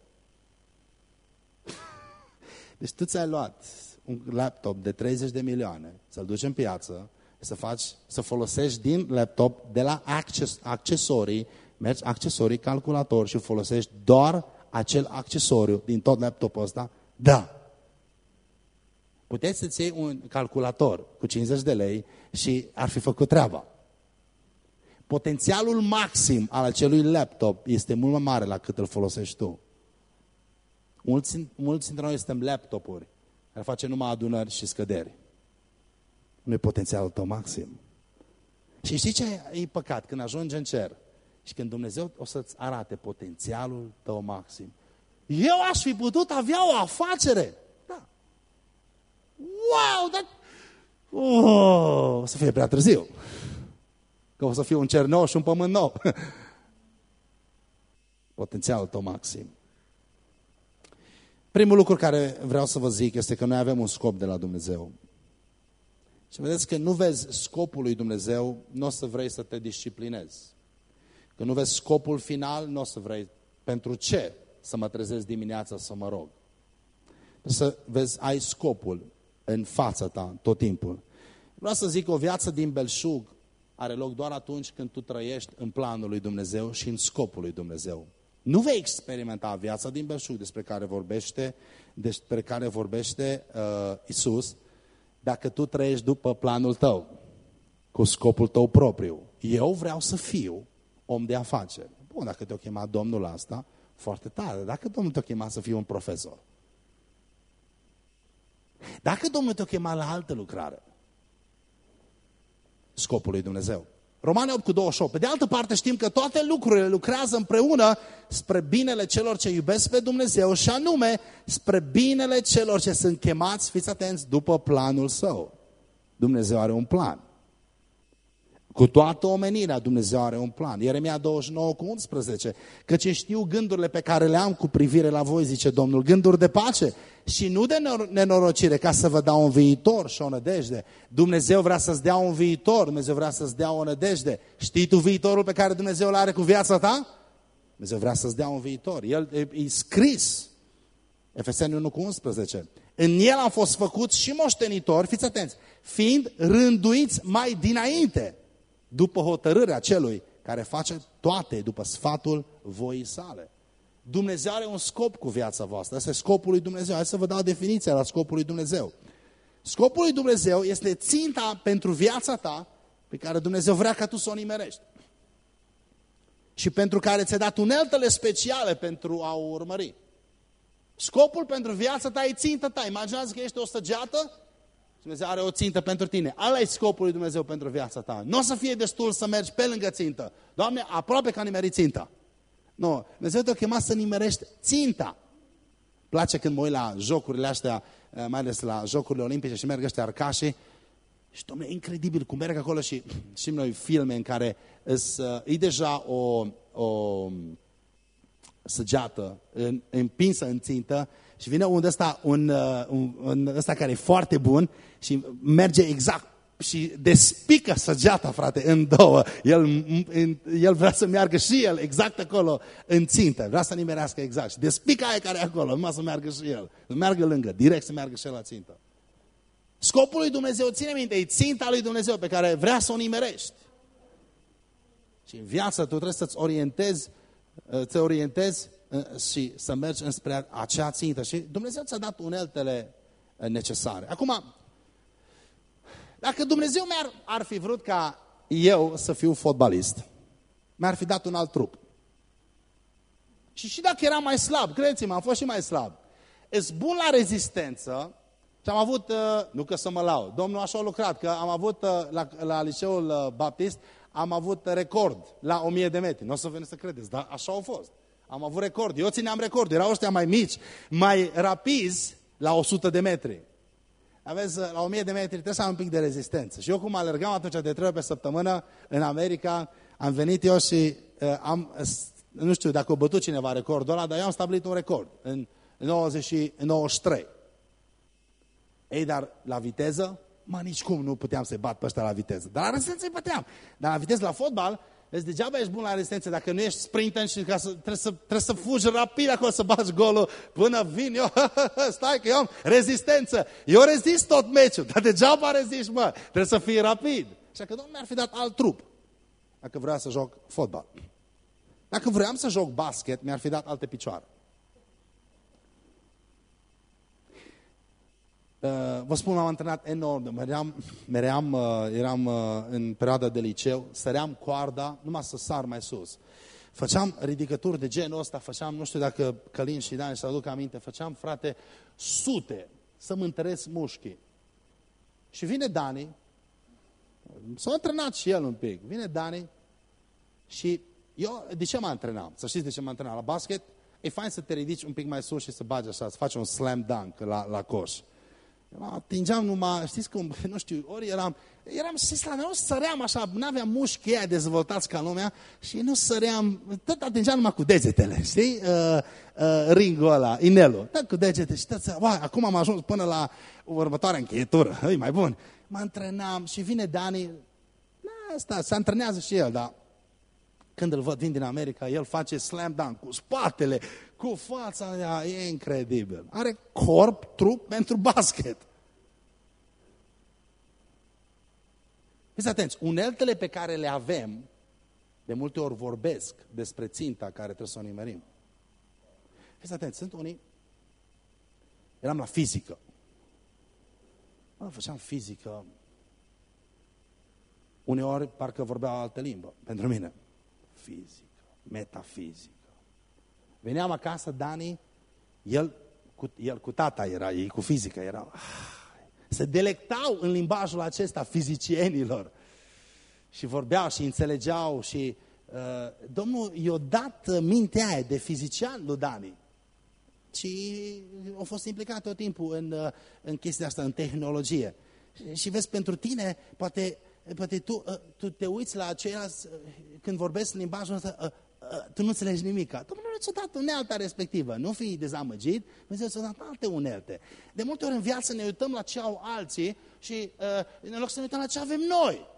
Deci tu ți-ai luat un laptop de 30 de milioane, să-l duci în piață, să faci, să folosești din laptop de la acces, accesorii, mergi accesorii, calculator și folosești doar acel accesoriu din tot laptopul ăsta? Da. Puteți să-ți iei un calculator cu 50 de lei și ar fi făcut treaba. Potențialul maxim al acelui laptop este mult mai mare la cât îl folosești tu. Mulți, mulți dintre noi suntem laptopuri care face numai adunări și scăderi. Nu e potențialul tău maxim. Și știi ce e păcat? Când ajungi în cer și când Dumnezeu o să-ți arate potențialul tău maxim. Eu aș fi putut avea o afacere. Da. Wow! Dar... Oh, o să fie prea târziu. Că o să fie un cer nou și un pământ nou. Potențialul tău maxim. Primul lucru care vreau să vă zic este că noi avem un scop de la Dumnezeu. Și vedeți că nu vezi scopul lui Dumnezeu, nu o să vrei să te disciplinezi. Că nu vezi scopul final, nu o să vrei. Pentru ce să mă trezesc dimineața să mă rog? Să vezi, ai scopul în fața ta tot timpul. Vreau să zic, o viață din belșug are loc doar atunci când tu trăiești în planul lui Dumnezeu și în scopul lui Dumnezeu. Nu vei experimenta viața din belșug despre care vorbește, despre care vorbește uh, Isus, dacă tu trăiești după planul tău, cu scopul tău propriu. Eu vreau să fiu om de afaceri. Bun, dacă te-o chemat Domnul asta, foarte tare. Dacă Domnul te-o chemat să fii un profesor. Dacă Domnul te-o chemat la altă lucrare, scopul lui Dumnezeu. Romane 8 cu 28. Pe de altă parte știm că toate lucrurile lucrează împreună spre binele celor ce iubesc pe Dumnezeu și anume spre binele celor ce sunt chemați, fiți atenți, după planul său. Dumnezeu are un plan. Cu toată omenirea Dumnezeu are un plan. Ieremia 29 cu 11. Căci știu gândurile pe care le am cu privire la voi, zice Domnul, gânduri de pace și nu de nenorocire, ca să vă dau un viitor și o nădejde. Dumnezeu vrea să-ți dea un viitor, Dumnezeu vrea să-ți dea o nădejde. Știi tu viitorul pe care Dumnezeu îl are cu viața ta? Dumnezeu vrea să-ți dea un viitor. El e, e scris. Efeseni 1 cu 11. În el am fost făcuți și moștenitori, fiți atenți, fiind rânduiți mai dinainte după hotărârea celui care face toate după sfatul voii sale. Dumnezeu are un scop cu viața voastră. Asta e scopul lui Dumnezeu. Hai să vă dau definiția la scopul lui Dumnezeu. Scopul lui Dumnezeu este ținta pentru viața ta pe care Dumnezeu vrea ca tu să o nimerești. Și pentru care ți-a dat uneltele speciale pentru a o urmări. Scopul pentru viața ta e ținta ta. Imaginează că ești o săgeată Dumnezeu are o țintă pentru tine. Ala e scopul lui Dumnezeu pentru viața ta. Nu o să fie destul să mergi pe lângă țintă. Doamne, aproape că a nimerit ținta. Nu, Dumnezeu te-a chemat să nimerești ținta. Place când mă uit la jocurile astea, eh, mai ales la jocurile olimpice și merg ăștia arcașii. Și, domnule, e incredibil cum merg acolo și și noi filme în care îs, eh, e deja o, o săgeată împinsă în țintă și vine un ăsta, un, uh, un, un ăsta care e foarte bun și merge exact și despică săgeata, frate, în două. El, el vrea să meargă și el exact acolo în țintă. Vrea să nimerească exact. Și despică aia care e acolo, numai să meargă și el. Să meargă lângă, direct să meargă și el la țintă. Scopul lui Dumnezeu, ține minte, e ținta lui Dumnezeu pe care vrea să o nimerești. Și în viață tu trebuie să-ți orientezi, uh, te orientezi și să mergi înspre acea țintă. Și Dumnezeu ți-a dat uneltele necesare. Acum, dacă Dumnezeu mi-ar ar fi vrut ca eu să fiu fotbalist, mi-ar fi dat un alt trup. Și și dacă eram mai slab, credeți-mă, am fost și mai slab. Ești bun la rezistență și am avut, nu că să mă lau, Domnul așa a lucrat, că am avut la, la liceul baptist, am avut record la 1000 de metri. Nu o să veniți să credeți, dar așa au fost. Am avut record. Eu țineam record. Erau ăștia mai mici, mai rapizi la 100 de metri. Aveți, la 1000 de metri trebuie să am un pic de rezistență. Și eu cum alergam atunci de trei ori pe săptămână în America, am venit eu și uh, am, nu știu dacă a bătut cineva recordul ăla, dar eu am stabilit un record în 90, 93. Ei, dar la viteză, mă, nici cum nu puteam să-i bat pe ăștia la viteză. Dar la rezistență îi puteam. Dar la viteză, la fotbal, Vezi, degeaba ești bun la rezistență dacă nu ești sprinter și ca să, trebuie, să, trebuie să fugi rapid acolo să bagi golul până vin eu. Stai că eu am rezistență. Eu rezist tot meciul, dar degeaba rezist, mă. Trebuie să fii rapid. Așa că Domnul mi-ar fi dat alt trup dacă vrea să joc fotbal. Dacă vreau să joc basket, mi-ar fi dat alte picioare. Vă spun, m-am antrenat enorm, meream, meream, uh, eram uh, în perioada de liceu, săream coarda numai să sar mai sus. Făceam ridicături de genul ăsta, făceam, nu știu dacă Călin și Dan și aduc aminte, făceam, frate, sute să-mi întăresc mușchii. Și vine Dani, s-a antrenat și el un pic, vine Dani și eu, de ce mă antrenam? Să știți de ce mă antrenam? La basket e fain să te ridici un pic mai sus și să bagi așa, să faci un slam dunk la, la coș. Atingeam numai, știți cum, nu știu, ori eram, eram și la nu săream așa, nu aveam mușchi aia dezvoltați ca lumea și nu săream, tot atingeam numai cu degetele, știi? Uh, uh, ringul ăla, inelul, tot cu degete și tot, wow, acum am ajuns până la următoarea încheietură, e mai bun. Mă antrenam și vine Dani, na, asta, se antrenează și el, dar când îl văd vin din America, el face slam dunk cu spatele, cu fața aia, e incredibil. Are corp, trup pentru basket. Fiți atenți, uneltele pe care le avem, de multe ori vorbesc despre ținta care trebuie să o nimerim. Fiți atenți, sunt unii, eram la fizică. Mă, făceam fizică. Uneori parcă vorbeau altă limbă, pentru mine. Fizică, metafizică. Veneam acasă, Dani, el cu, el cu tata era, ei cu fizică erau. Ah, se delectau în limbajul acesta fizicienilor. Și vorbeau și înțelegeau și uh, Domnul i-a dat mintea aia de fizician lui Dani. Și au fost implicat tot timpul în, uh, în chestia asta, în tehnologie. Și vezi, pentru tine, poate poate tu, uh, tu te uiți la aceia uh, când vorbesc limbajul ăsta, uh, uh, tu nu înțelegi nimic. Domnul ți-a dat unealta respectivă, nu fi dezamăgit, Dumnezeu ți-a dat alte unelte. De multe ori în viață ne uităm la ce au alții și uh, în loc să ne uităm la ce avem noi.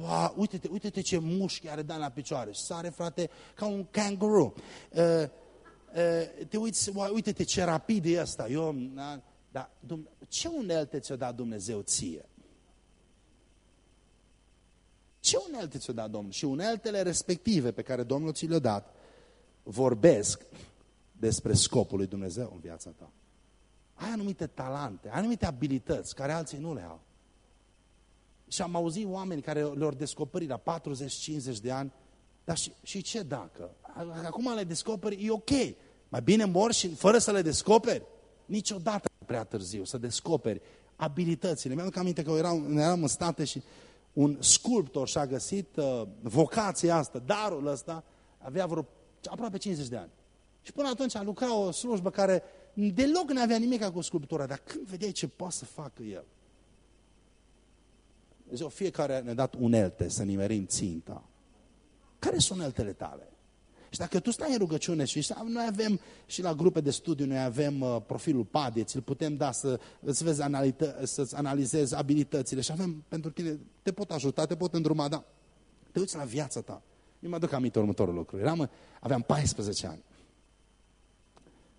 Wow, uite-te, uite-te ce mușchi are Dan la picioare și sare, frate, ca un kangaroo. Uh, uh, te uiți, wow, uite-te ce rapid e ăsta. Eu, da, da, ce unelte ți-a dat Dumnezeu ție? Ce unelte ți-a dat Domnul? Și uneltele respective pe care Domnul ți le-a dat vorbesc despre scopul lui Dumnezeu în viața ta. Ai anumite talante, ai anumite abilități care alții nu le au. Și am auzit oameni care le-au descoperit la 40-50 de ani, dar și, și ce dacă? Acum le descoperi, e ok. Mai bine mor și fără să le descoperi? Niciodată prea târziu să descoperi abilitățile. Mi-am aminte că eram, eram în state și un sculptor și-a găsit uh, vocația asta, darul ăsta, avea vreo aproape 50 de ani. Și până atunci a lucrat o slujbă care deloc nu avea nimic cu sculptura, dar când vedeai ce poate să facă el? Dumnezeu, fiecare ne-a dat unelte să nimerim ținta. Care sunt uneltele tale? Și dacă tu stai în rugăciune și noi avem și la grupe de studiu, noi avem uh, profilul PADE, ți-l putem da să îți vezi să-ți analizezi abilitățile și avem pentru tine, te pot ajuta, te pot îndruma, dar te uiți la viața ta. Eu mă aduc aminte următorul lucru. Eram, aveam 14 ani.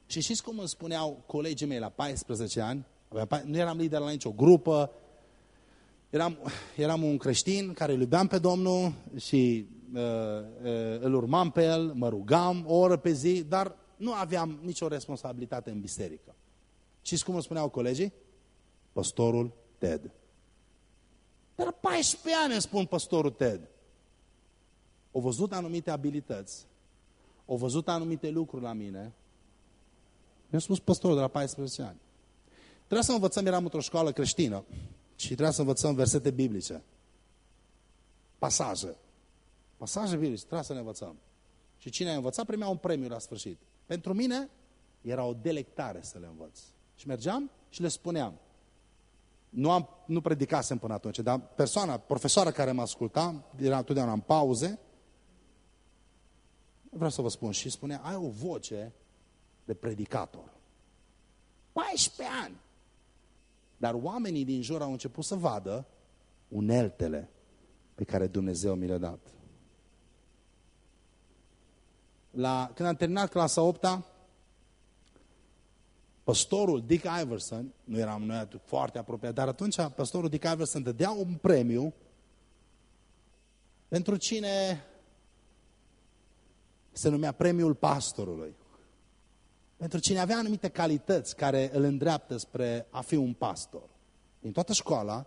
Și știți cum îmi spuneau colegii mei la 14 ani? Aveam, nu eram lider la nicio grupă, eram, eram un creștin care îl iubeam pe Domnul și uh, uh, îl urmam pe el, mă rugam o oră pe zi, dar nu aveam nicio responsabilitate în biserică. Și cum îmi spuneau colegii? Pastorul Ted. Dar 14 ani îmi spun pastorul Ted. Au văzut anumite abilități, au văzut anumite lucruri la mine. Mi-a spus pastorul de la 14 ani. Trebuia să învățăm, eram într-o școală creștină și trebuia să învățăm versete biblice. Pasaje. Pasaje biblice, trebuia să ne învățăm. Și cine a învățat primea un premiu la sfârșit. Pentru mine era o delectare să le învăț. Și mergeam și le spuneam. Nu, am, nu predicasem până atunci, dar persoana, profesoara care mă asculta, era întotdeauna în pauze, vreau să vă spun, și spunea, ai o voce de predicator. 14 ani. Dar oamenii din jur au început să vadă uneltele pe care Dumnezeu mi le-a dat. La, când am terminat clasa 8 -a, pastorul Dick Iverson, nu eram noi foarte apropiat, dar atunci pastorul Dick Iverson dădea un premiu pentru cine se numea premiul pastorului. Pentru cine avea anumite calități care îl îndreaptă spre a fi un pastor. Din toată școala,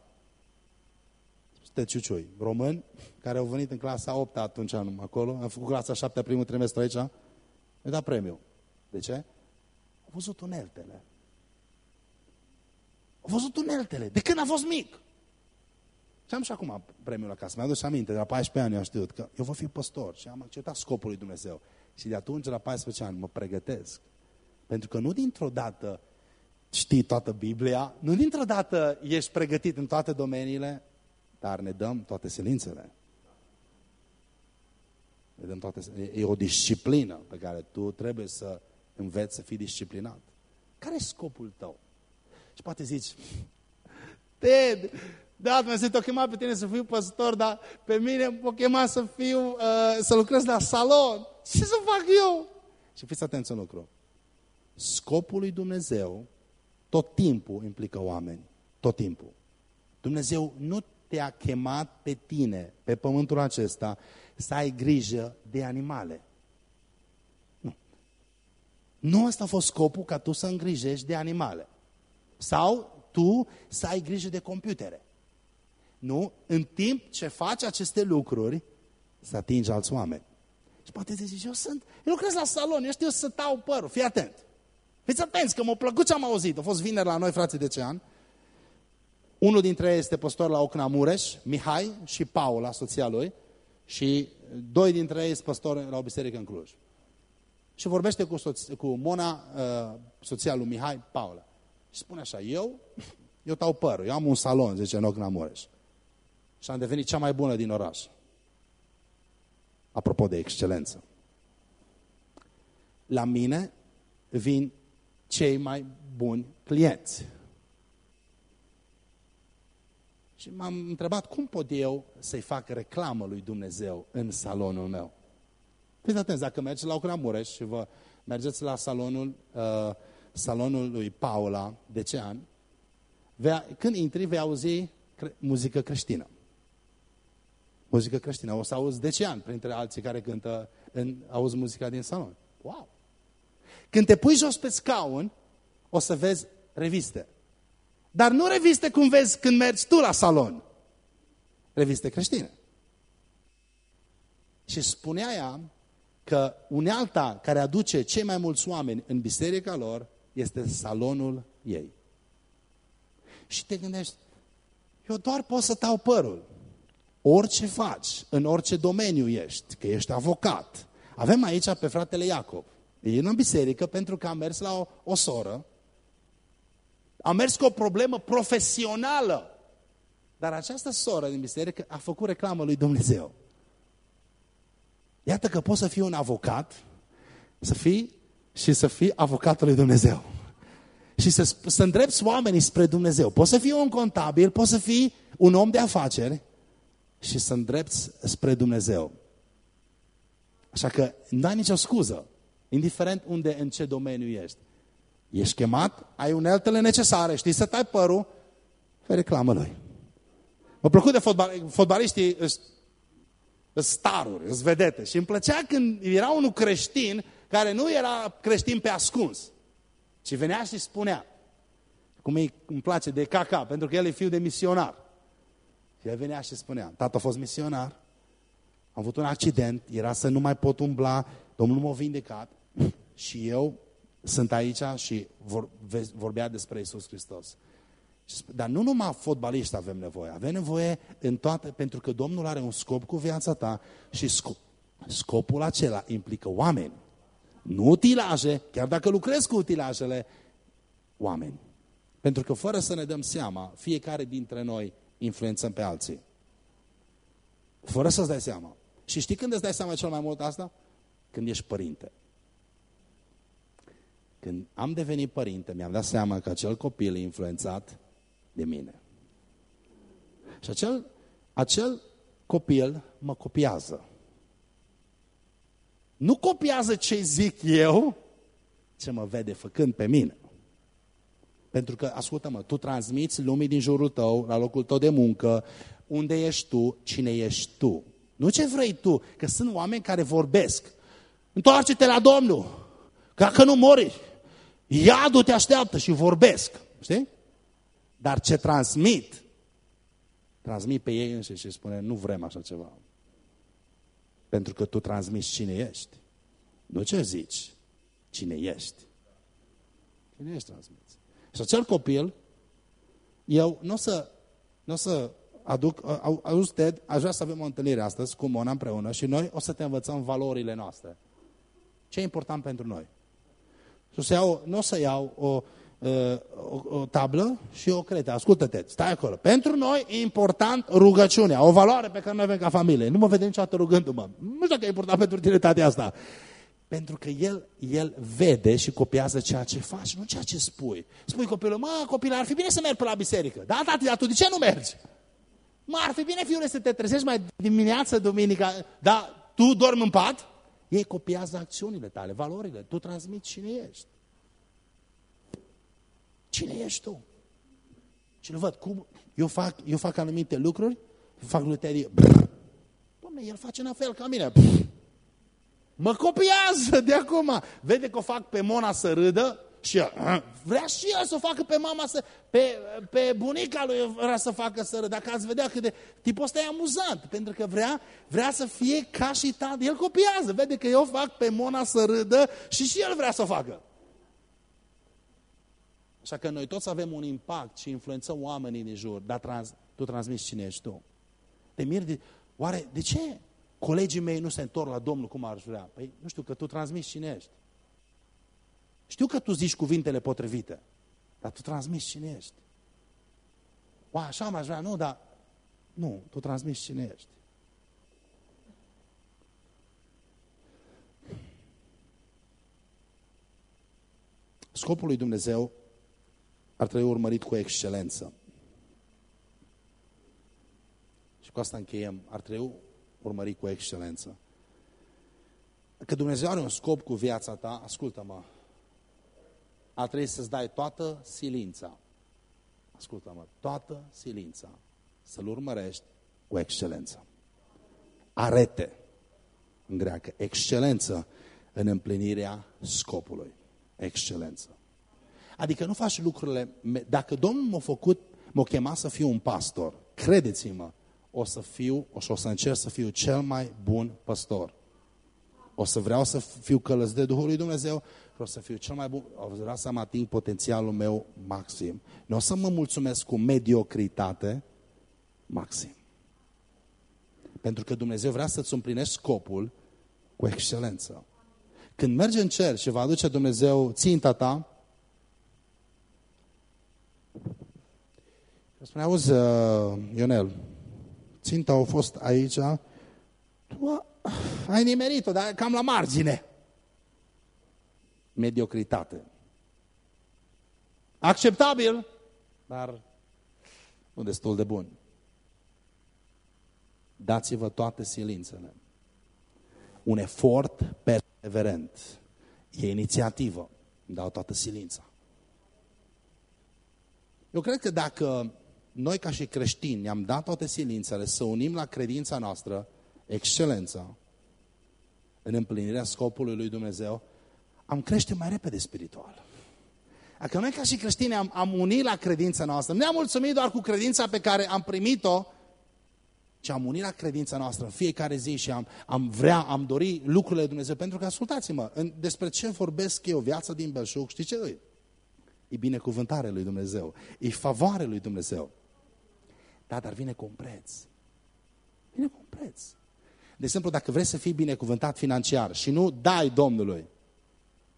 ciuciui, români, care au venit în clasa 8 atunci acolo, am făcut clasa 7 primul trimestru aici, mi-a dat premiu. De ce? Au văzut uneltele. Au văzut uneltele, de când a fost mic. Și am și acum premiul acasă. Mi-a adus aminte, de la 14 ani eu am știut că eu voi fi păstor și am acceptat scopul lui Dumnezeu. Și de atunci, la 14 ani, mă pregătesc pentru că nu dintr-o dată știi toată Biblia, nu dintr-o dată ești pregătit în toate domeniile, dar ne dăm toate silințele. Ne dăm toate, e o disciplină pe care tu trebuie să înveți să fii disciplinat. Care e scopul tău? Și poate zici, Ted, da, Dumnezeu te-a chemat pe tine să fiu păstor, dar pe mine m-a chemat să fiu, uh, să lucrez la salon. Ce să fac eu? Și fiți atenți un lucru scopul lui Dumnezeu tot timpul implică oameni. Tot timpul. Dumnezeu nu te-a chemat pe tine, pe pământul acesta, să ai grijă de animale. Nu. Nu ăsta a fost scopul ca tu să îngrijești de animale. Sau tu să ai grijă de computere. Nu? În timp ce faci aceste lucruri, să atingi alți oameni. Și poate zici, eu sunt, eu lucrez la salon, eu știu să tau părul, fii atent. Fiți atenți că m-a plăcut ce am auzit. A fost vineri la noi, frații de ce an. Unul dintre ei este păstor la Ocna Mureș, Mihai și Paula, soția lui. Și doi dintre ei sunt păstori la o biserică în Cluj. Și vorbește cu, soț, cu Mona, uh, soția lui Mihai, Paula. Și spune așa, eu, eu tau părul, eu am un salon, zice, în Ocna Mureș. și am devenit cea mai bună din oraș. Apropo de excelență. La mine vin cei mai buni clienți. Și m-am întrebat cum pot eu să-i fac reclamă lui Dumnezeu în salonul meu. Fiți atenți, dacă mergeți la Ocra Mureș și vă mergeți la salonul, uh, salonul lui Paula de ce an, vei, când intri vei auzi cre muzică creștină. Muzică creștină. O să auzi de ce an, printre alții care cântă, în, auzi muzica din salon. Wow! Când te pui jos pe scaun, o să vezi reviste. Dar nu reviste cum vezi când mergi tu la salon. Reviste creștine. Și spunea ea că unealta care aduce cei mai mulți oameni în biserica lor este salonul ei. Și te gândești, eu doar pot să tau părul. Orice faci, în orice domeniu ești, că ești avocat. Avem aici pe fratele Iacob. E în biserică pentru că a mers la o, o soră, a mers cu o problemă profesională. Dar această soră din biserică a făcut reclamă lui Dumnezeu. Iată că poți să fii un avocat, să fii și să fii avocatul lui Dumnezeu. Și să, să îndrepți oamenii spre Dumnezeu. Poți să fii un contabil, poți să fii un om de afaceri și să îndrepți spre Dumnezeu. Așa că nu ai nicio scuză, indiferent unde, în ce domeniu ești. Ești chemat, ai uneltele necesare, știi să tai părul, fă reclamă lui. Mă plăcut de fotbal, fotbaliștii staruri, îți vedete. Și îmi plăcea când era unul creștin care nu era creștin pe ascuns, ci venea și spunea, cum îmi place de caca, pentru că el e fiu de misionar. Și el venea și spunea, tata a fost misionar, am avut un accident, era să nu mai pot umbla, Domnul m-a vindecat și eu sunt aici și vor, vorbea despre Isus Hristos. Dar nu numai fotbaliști avem nevoie, avem nevoie în toate, pentru că Domnul are un scop cu viața ta și scop, scopul acela implică oameni. Nu utilaje, chiar dacă lucrezi cu utilajele, oameni. Pentru că fără să ne dăm seama, fiecare dintre noi influențăm pe alții. Fără să-ți dai seama. Și știi când îți dai seama cel mai mult asta? Când ești părinte. Când am devenit părinte, mi-am dat seama că acel copil e influențat de mine. Și acel, acel copil mă copiază. Nu copiază ce zic eu, ce mă vede făcând pe mine. Pentru că, ascultă-mă, tu transmiți lumii din jurul tău, la locul tău de muncă, unde ești tu, cine ești tu. Nu ce vrei tu, că sunt oameni care vorbesc. Întoarce-te la Domnul, ca că nu mori. Iadul te așteaptă și vorbesc. Știi? Dar ce transmit, transmit pe ei înșiși și spune, nu vrem așa ceva. Pentru că tu transmiți cine ești. Nu ce zici, cine ești. Cine ești transmiți. Și acel copil, eu nu o să, nu o să aduc, auzi Ted, aș vrea să avem o întâlnire astăzi cu Mona împreună și noi o să te învățăm valorile noastre. Ce e important pentru noi? Și o să iau, nu o să iau o, o, o tablă și o cretă. Ascultă-te, stai acolo. Pentru noi e important rugăciunea, o valoare pe care noi avem ca familie. Nu mă vedem niciodată rugându-mă. Nu știu dacă e important pentru tine tatea asta. Pentru că el, el vede și copiază ceea ce faci, nu ceea ce spui. Spui copilul, mă, copil, ar fi bine să mergi pe la biserică. Da, tati, dar tu de ce nu mergi? Mă, ar fi bine, fiule, să te trezești mai dimineață, duminica, dar tu dormi în pat? Ei copiază acțiunile tale, valorile. Tu transmiți cine ești. Cine ești tu? Și îl văd cum eu fac, eu fac anumite lucruri, fac lui Teddy, Doamne, el face în fel ca mine. Brr. Mă copiază de acum. Vede că o fac pe Mona să râdă și el, vrea și el să o facă pe mama, să, pe, pe bunica lui vrea să facă să râdă. Dacă ați vedea cât de... Tipul ăsta e amuzant, pentru că vrea, vrea să fie ca și tată. El copiază, vede că eu fac pe Mona să râdă și și el vrea să o facă. Așa că noi toți avem un impact și influențăm oamenii din jur, dar trans, tu transmiți cine ești tu. Te miri de, oare de ce colegii mei nu se întorc la Domnul cum ar vrea? Păi nu știu, că tu transmiți cine ești. Știu că tu zici cuvintele potrivite, dar tu transmiți cine ești. O, așa m-aș vrea, nu, dar Nu, tu transmiți cine ești. Scopul lui Dumnezeu ar trebui urmărit cu excelență. Și cu asta încheiem. Ar trebui urmărit cu excelență. Că Dumnezeu are un scop cu viața ta, ascultă-mă, ar trebui să-ți dai toată silința. Ascultă-mă, toată silința. Să-L urmărești cu excelență. Arete, în greacă, excelență în împlinirea scopului. Excelență. Adică nu faci lucrurile... Dacă Domnul m-a făcut, m-a chemat să fiu un pastor, credeți-mă, o să fiu, o să, o să încerc să fiu cel mai bun pastor. O să vreau să fiu călăs de Duhul lui Dumnezeu o să fiu cel mai bun, o să vreau să mă ating potențialul meu maxim. Nu o să mă mulțumesc cu mediocritate maxim. Pentru că Dumnezeu vrea să-ți împlinești scopul cu excelență. Când mergi în cer și va aduce Dumnezeu ținta ta, spune, auzi, uh, Ionel, ținta a fost aici, tu ai nimerit-o, dar cam la margine mediocritate. Acceptabil, dar nu destul de bun. Dați-vă toate silințele. Un efort perseverent. E inițiativă. Îmi dau toată silința. Eu cred că dacă noi ca și creștini ne-am dat toate silințele să unim la credința noastră excelența în împlinirea scopului lui Dumnezeu, am crește mai repede spiritual. Dacă noi ca și creștini am, am unit la credința noastră, nu ne-am mulțumit doar cu credința pe care am primit-o, ci am unit la credința noastră în fiecare zi și am, am vrea, am dori lucrurile de Dumnezeu. Pentru că, ascultați-mă, despre ce vorbesc eu, viața din Belșug, știți ce e? E binecuvântare lui Dumnezeu, e favoare lui Dumnezeu. Da, dar vine cu un preț. Vine cu un preț. De exemplu, dacă vrei să fii binecuvântat financiar și nu dai Domnului,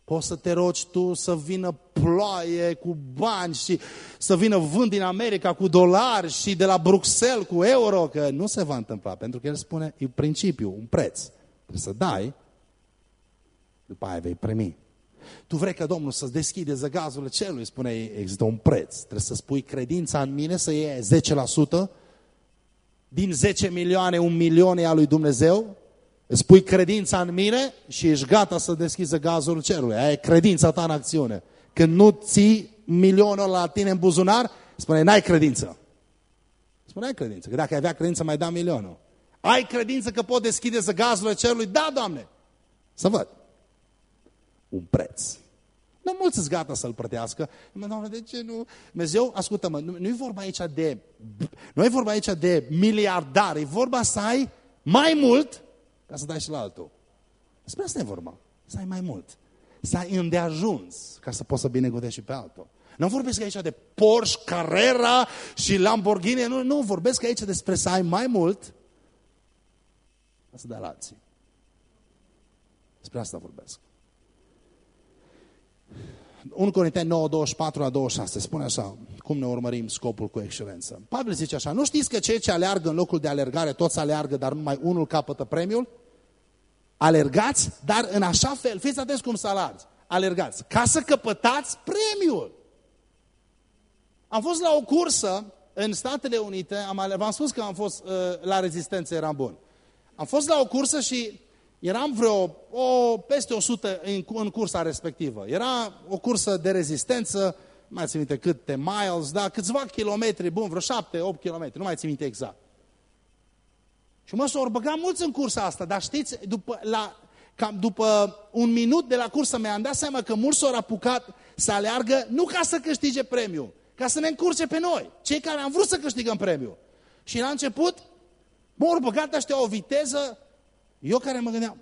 Poți să te rogi tu să vină ploaie cu bani și să vină vânt din America cu dolari și de la Bruxelles cu euro, că nu se va întâmpla, pentru că el spune, e principiu, un preț. Trebuie să dai, după aia vei primi. Tu vrei ca Domnul să-ți deschide zăgazul celui, spune, există un preț. Trebuie să spui credința în mine, să iei 10%, din 10 milioane, un milion e a lui Dumnezeu, Îți pui credința în mine și ești gata să deschizi gazul cerului. Aia e credința ta în acțiune. Când nu ții milionul la tine în buzunar, spune, n-ai credință. Spune, ai credință. Că dacă ai avea credință, mai da milionul. Ai credință că pot deschide gazul cerului? Da, Doamne. Să văd. Un preț. Nu mulți sunt gata să-l plătească. Doamne, de ce nu? Dumnezeu, ascultă-mă, nu e vorba aici de, nu e vorba aici de miliardari, e vorba să ai mai mult ca să dai și la altul. Despre asta e vorba. Să ai mai mult. Să ai îndeajuns ca să poți să binecuvântești și pe altul. Nu vorbesc aici de Porsche, Carrera și Lamborghini. Nu, nu vorbesc aici despre să ai mai mult ca să dai la alții. Despre asta vorbesc. 1 Corinteni 9, 24 la 26 spune așa, cum ne urmărim scopul cu excelență. Pavel zice așa, nu știți că cei ce aleargă în locul de alergare, toți aleargă, dar numai unul capătă premiul? Alergați, dar în așa fel, fiți atenți cum să alargi, alergați, ca să căpătați premiul. Am fost la o cursă în Statele Unite, am, v-am spus că am fost uh, la rezistență, eram bun. Am fost la o cursă și eram vreo o, peste 100 în, în cursa respectivă. Era o cursă de rezistență, nu mai țin minte câte miles, da, câțiva kilometri, bun, vreo 7-8 kilometri, nu mai țin minte exact. Și mă, s-au băgat mulți în cursa asta, dar știți, după, la, cam după un minut de la cursă mi-am dat seama că mulți s-au apucat să aleargă nu ca să câștige premiul, ca să ne încurce pe noi, cei care am vrut să câștigăm premiul. Și la început, mă, au băgat ăștia o viteză, eu care mă gândeam,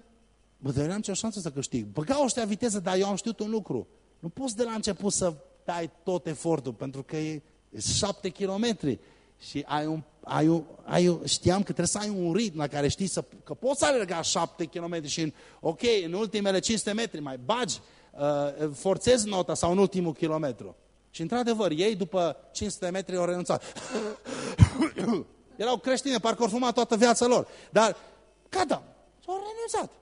bă, dar eu am ce șansă să câștig. Băgau ăștia viteză, dar eu am știut un lucru. Nu poți de la început să dai tot efortul, pentru că e șapte kilometri și ai un, ai un, ai un, știam că trebuie să ai un ritm la care știi să, că poți alerga șapte kilometri și în, ok, în ultimele 500 metri mai bagi, uh, forțezi nota sau în ultimul kilometru. Și într-adevăr, ei după 500 metri au renunțat. Erau creștini, parcă au fumat toată viața lor. Dar, gata, s-au renunțat.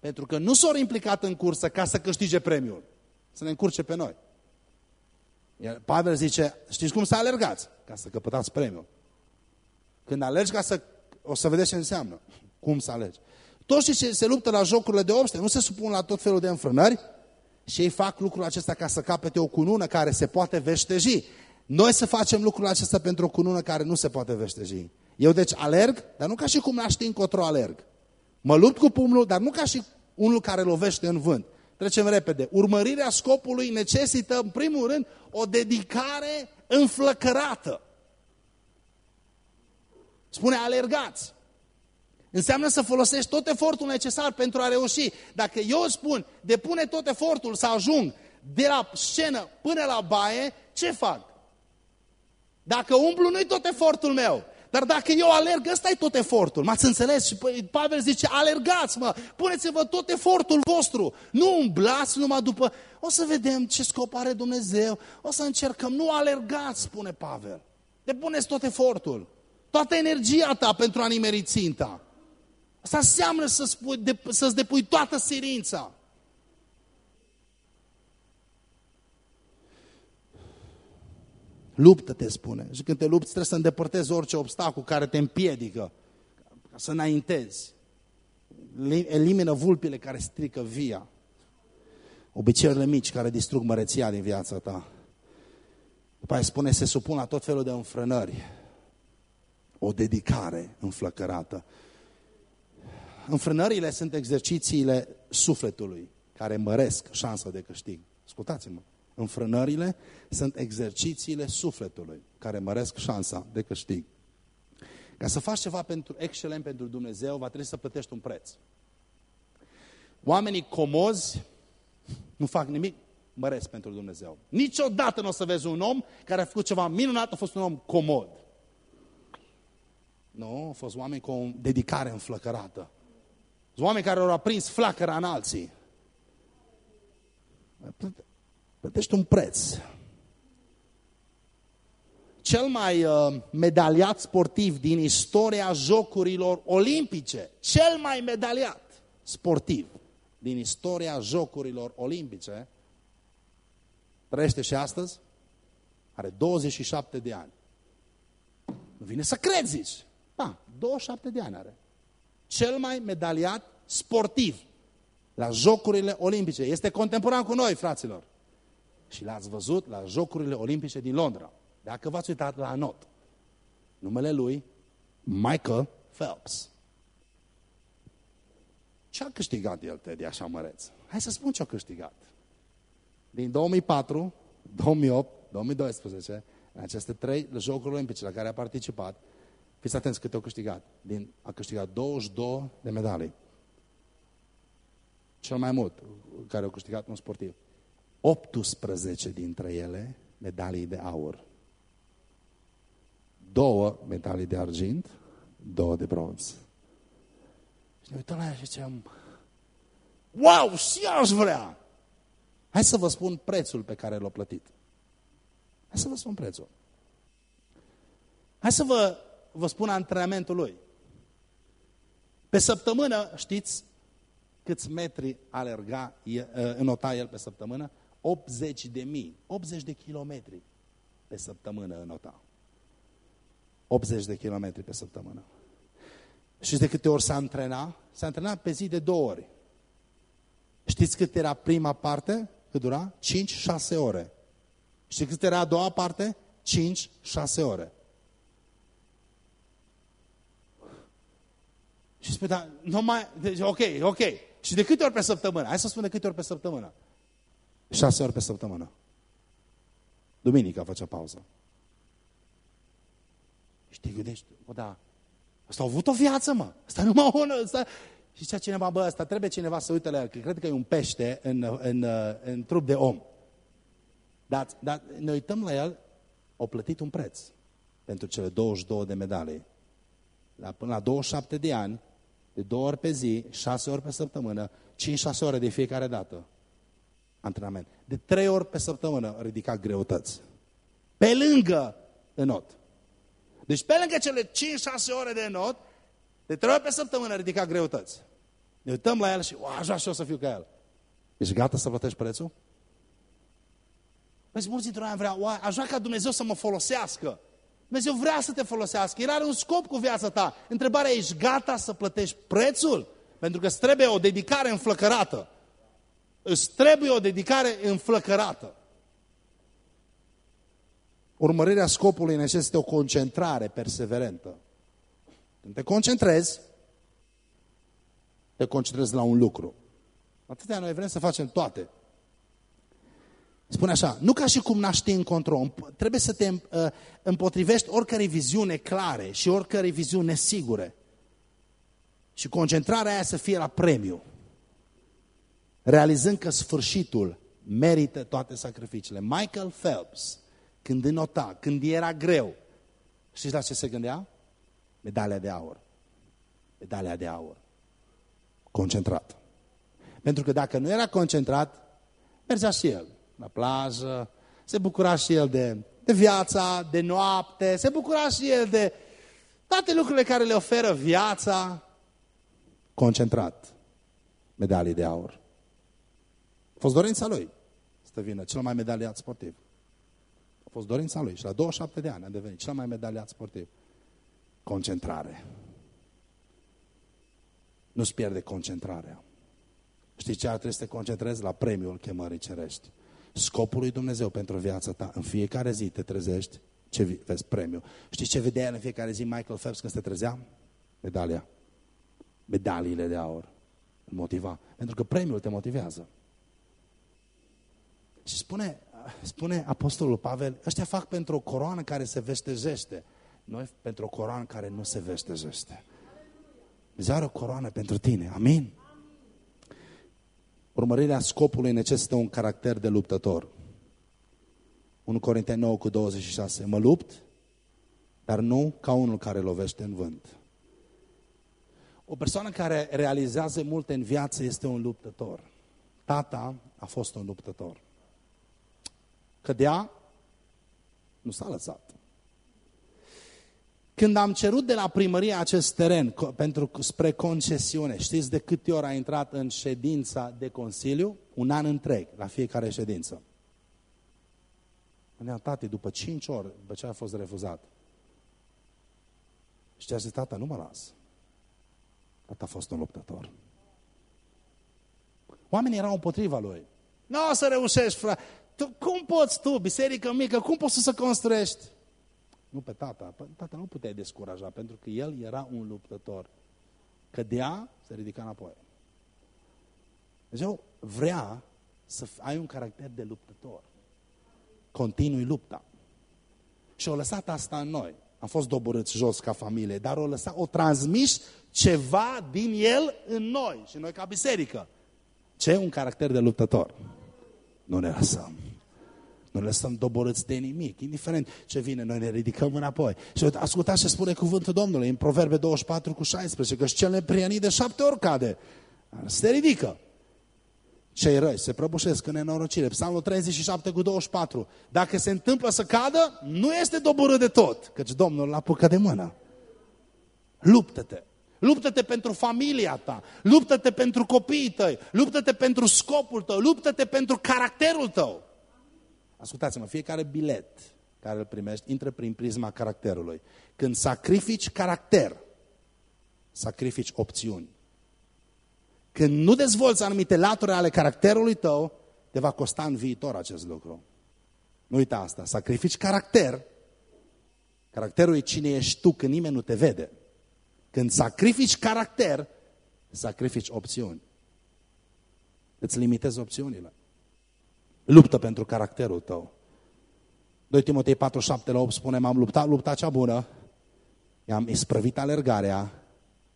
Pentru că nu s-au implicat în cursă ca să câștige premiul. Să ne încurce pe noi. Iar Pavel zice, știți cum să alergați? Ca să căpătați premiul. Când alergi ca să... O să vedeți ce înseamnă. Cum să alergi. Toți cei ce se luptă la jocurile de obște nu se supun la tot felul de înfrânări și ei fac lucrul acesta ca să capete o cunună care se poate veșteji. Noi să facem lucrul acesta pentru o cunună care nu se poate veșteji. Eu deci alerg, dar nu ca și cum n-aș ști încotro alerg. Mă lupt cu pumnul, dar nu ca și unul care lovește în vânt. Trecem repede. Urmărirea scopului necesită, în primul rând, o dedicare înflăcărată. Spune alergați. Înseamnă să folosești tot efortul necesar pentru a reuși. Dacă eu spun, depune tot efortul să ajung de la scenă până la baie, ce fac? Dacă umblu, nu-i tot efortul meu. Dar dacă eu alerg, ăsta e tot efortul. M-ați înțeles? Și Pavel zice, alergați mă, puneți-vă tot efortul vostru. Nu umblați numai după, o să vedem ce scop are Dumnezeu, o să încercăm. Nu alergați, spune Pavel. Depuneți tot efortul, toată energia ta pentru a nimeri ținta. Asta înseamnă să-ți să depui toată sirința. Luptă-te, spune. Și când te lupți, trebuie să îndepărtezi orice obstacol care te împiedică ca să înaintezi. Elimină vulpile care strică via. Obiceiurile mici care distrug măreția din viața ta. După aia spune, se supun la tot felul de înfrânări. O dedicare înflăcărată. Înfrânările sunt exercițiile sufletului care măresc șansa de câștig. Ascultați-mă. Înfrânările sunt exercițiile sufletului care măresc șansa de câștig. Ca să faci ceva pentru excelent pentru Dumnezeu, va trebui să plătești un preț. Oamenii comozi nu fac nimic, măresc pentru Dumnezeu. Niciodată nu o să vezi un om care a făcut ceva minunat, a fost un om comod. Nu, au fost oameni cu o dedicare înflăcărată. Oameni care au aprins flacăra în alții. Plătești un preț. Cel mai uh, medaliat sportiv din istoria Jocurilor Olimpice, cel mai medaliat sportiv din istoria Jocurilor Olimpice, trăiește și astăzi, are 27 de ani. Nu vine să crezi, zici. Da, 27 de ani are. Cel mai medaliat sportiv la Jocurile Olimpice. Este contemporan cu noi, fraților și l-ați văzut la Jocurile Olimpice din Londra. Dacă v-ați uitat la not, numele lui Michael Phelps. Ce a câștigat el, Teddy, așa măreț? Hai să spun ce a câștigat. Din 2004, 2008, 2012, în aceste trei Jocuri Olimpice la care a participat, fiți atenți câte au câștigat. Din, a câștigat 22 de medalii. Cel mai mult care au câștigat un sportiv. 18 dintre ele medalii de aur. Două medalii de argint, două de bronz. Și ne uităm la ea și zicem, wow, și aș vrea! Hai să vă spun prețul pe care l-a plătit. Hai să vă spun prețul. Hai să vă, vă spun antrenamentul lui. Pe săptămână, știți câți metri alerga, înota el pe săptămână? 80 de mii, 80 de kilometri pe săptămână înota. 80 de kilometri pe săptămână. Și de câte ori s-a antrenat? S-a antrenat pe zi de două ori. Știți cât era prima parte? Cât dura? 5-6 ore. Știți cât era a doua parte? 5-6 ore. Și spune, da, nu mai, deci, ok, ok. Și de câte ori pe săptămână? Hai să spun de câte ori pe săptămână. Șase ori pe săptămână. Duminica făcea pauză. Și te gândești, o, da, ăsta a avut o viață, mă. Ăsta numai unul, ăsta... Și zicea cineva, bă, ăsta trebuie cineva să uite la el, că cred că e un pește în, în, în, în trup de om. Dar, dar ne uităm la el, o plătit un preț pentru cele 22 de medalii. La, până la 27 de ani, de două ori pe zi, șase ori pe săptămână, 5-6 ore de fiecare dată antrenament. De trei ori pe săptămână ridica greutăți. Pe lângă înot. Deci pe lângă cele 5-6 ore de not, de trei ori pe săptămână ridica greutăți. Ne uităm la el și, o, așa și o să fiu ca el. Ești gata să plătești prețul? Păi mulți dintre noi am vrea, oa, aș vrea ca Dumnezeu să mă folosească. Dumnezeu vrea să te folosească, El are un scop cu viața ta. Întrebarea, ești gata să plătești prețul? Pentru că îți trebuie o dedicare înflăcărată. Îți trebuie o dedicare înflăcărată. Urmărirea scopului necesită o concentrare perseverentă. Când te concentrezi, te concentrezi la un lucru. Atâtea noi vrem să facem toate. Spune așa, nu ca și cum n-aș ști în control, trebuie să te uh, împotrivești oricărei viziune clare și oricărei viziune sigure. Și concentrarea aia să fie la premiu. Realizând că sfârșitul merită toate sacrificiile. Michael Phelps, când înota, când era greu, știți la ce se gândea? Medalia de aur. Medalia de aur. Concentrat. Pentru că dacă nu era concentrat, mergea și el la plajă, se bucura și el de, de viața, de noapte, se bucura și el de toate lucrurile care le oferă viața, concentrat, medalii de aur. A fost dorința lui să devină cel mai medaliat sportiv. A fost dorința lui și la 27 de ani a devenit cel mai medaliat sportiv. Concentrare. Nu-ți pierde concentrarea. Știi ce ar trebui să te concentrezi? La premiul chemării cerești scopul lui Dumnezeu pentru viața ta. În fiecare zi te trezești, ce vezi premiu. Știi ce vedea el în fiecare zi Michael Phelps când se trezea? Medalia. Medaliile de aur. Îl motiva. Pentru că premiul te motivează. Și spune, spune Apostolul Pavel, ăștia fac pentru o coroană care se veștejește. Noi pentru o coroană care nu se veștejește. Dumnezeu are o coroană pentru tine. Amin? Urmărirea scopului necesită un caracter de luptător. 1 Corinteni 9 cu 26. Mă lupt, dar nu ca unul care lovește în vânt. O persoană care realizează multe în viață este un luptător. Tata a fost un luptător. Cădea, nu s-a lăsat. Când am cerut de la primărie acest teren pentru, spre concesiune, știți de câte ori a intrat în ședința de Consiliu? Un an întreg, la fiecare ședință. Ne-a tati, după cinci ori, după ce a fost refuzat. Și ce a zis, tata, nu mă las. Tata a fost un luptător. Oamenii erau împotriva lui. Nu o să reușești, frate. Cum poți tu, biserică mică, cum poți să construiești? Nu pe tata. Tata nu puteai descuraja, pentru că el era un luptător. Cădea, se ridica înapoi. Dumnezeu vrea să ai un caracter de luptător. Continui lupta. Și o lăsat asta în noi. Am fost doborâți jos ca familie, dar o lăsat, o transmis ceva din el în noi și noi ca biserică. Ce? Un caracter de luptător. Nu ne lăsăm. Nu lăsăm doborâți de nimic, indiferent ce vine, noi ne ridicăm înapoi. Și ascultați ce spune cuvântul Domnului în Proverbe 24 cu 16, că și cel neprienit de șapte ori cade. Se ridică. Cei răi se prăbușesc în nenorocire. Psalmul 37 cu 24. Dacă se întâmplă să cadă, nu este doborât de tot, căci Domnul l-a de mână. Luptă-te. Luptă-te pentru familia ta, luptă-te pentru copiii tăi, luptă-te pentru scopul tău, luptă-te pentru caracterul tău. Ascultați-mă, fiecare bilet care îl primești intră prin prisma caracterului. Când sacrifici caracter, sacrifici opțiuni. Când nu dezvolți anumite laturi ale caracterului tău, te va costa în viitor acest lucru. Nu uita asta, sacrifici caracter, caracterul e cine ești tu când nimeni nu te vede. Când sacrifici caracter, sacrifici opțiuni. Îți limitezi opțiunile. Luptă pentru caracterul tău. 2 Timotei 4, 7 la 8 spune, m-am luptat lupta cea bună, i-am isprăvit alergarea,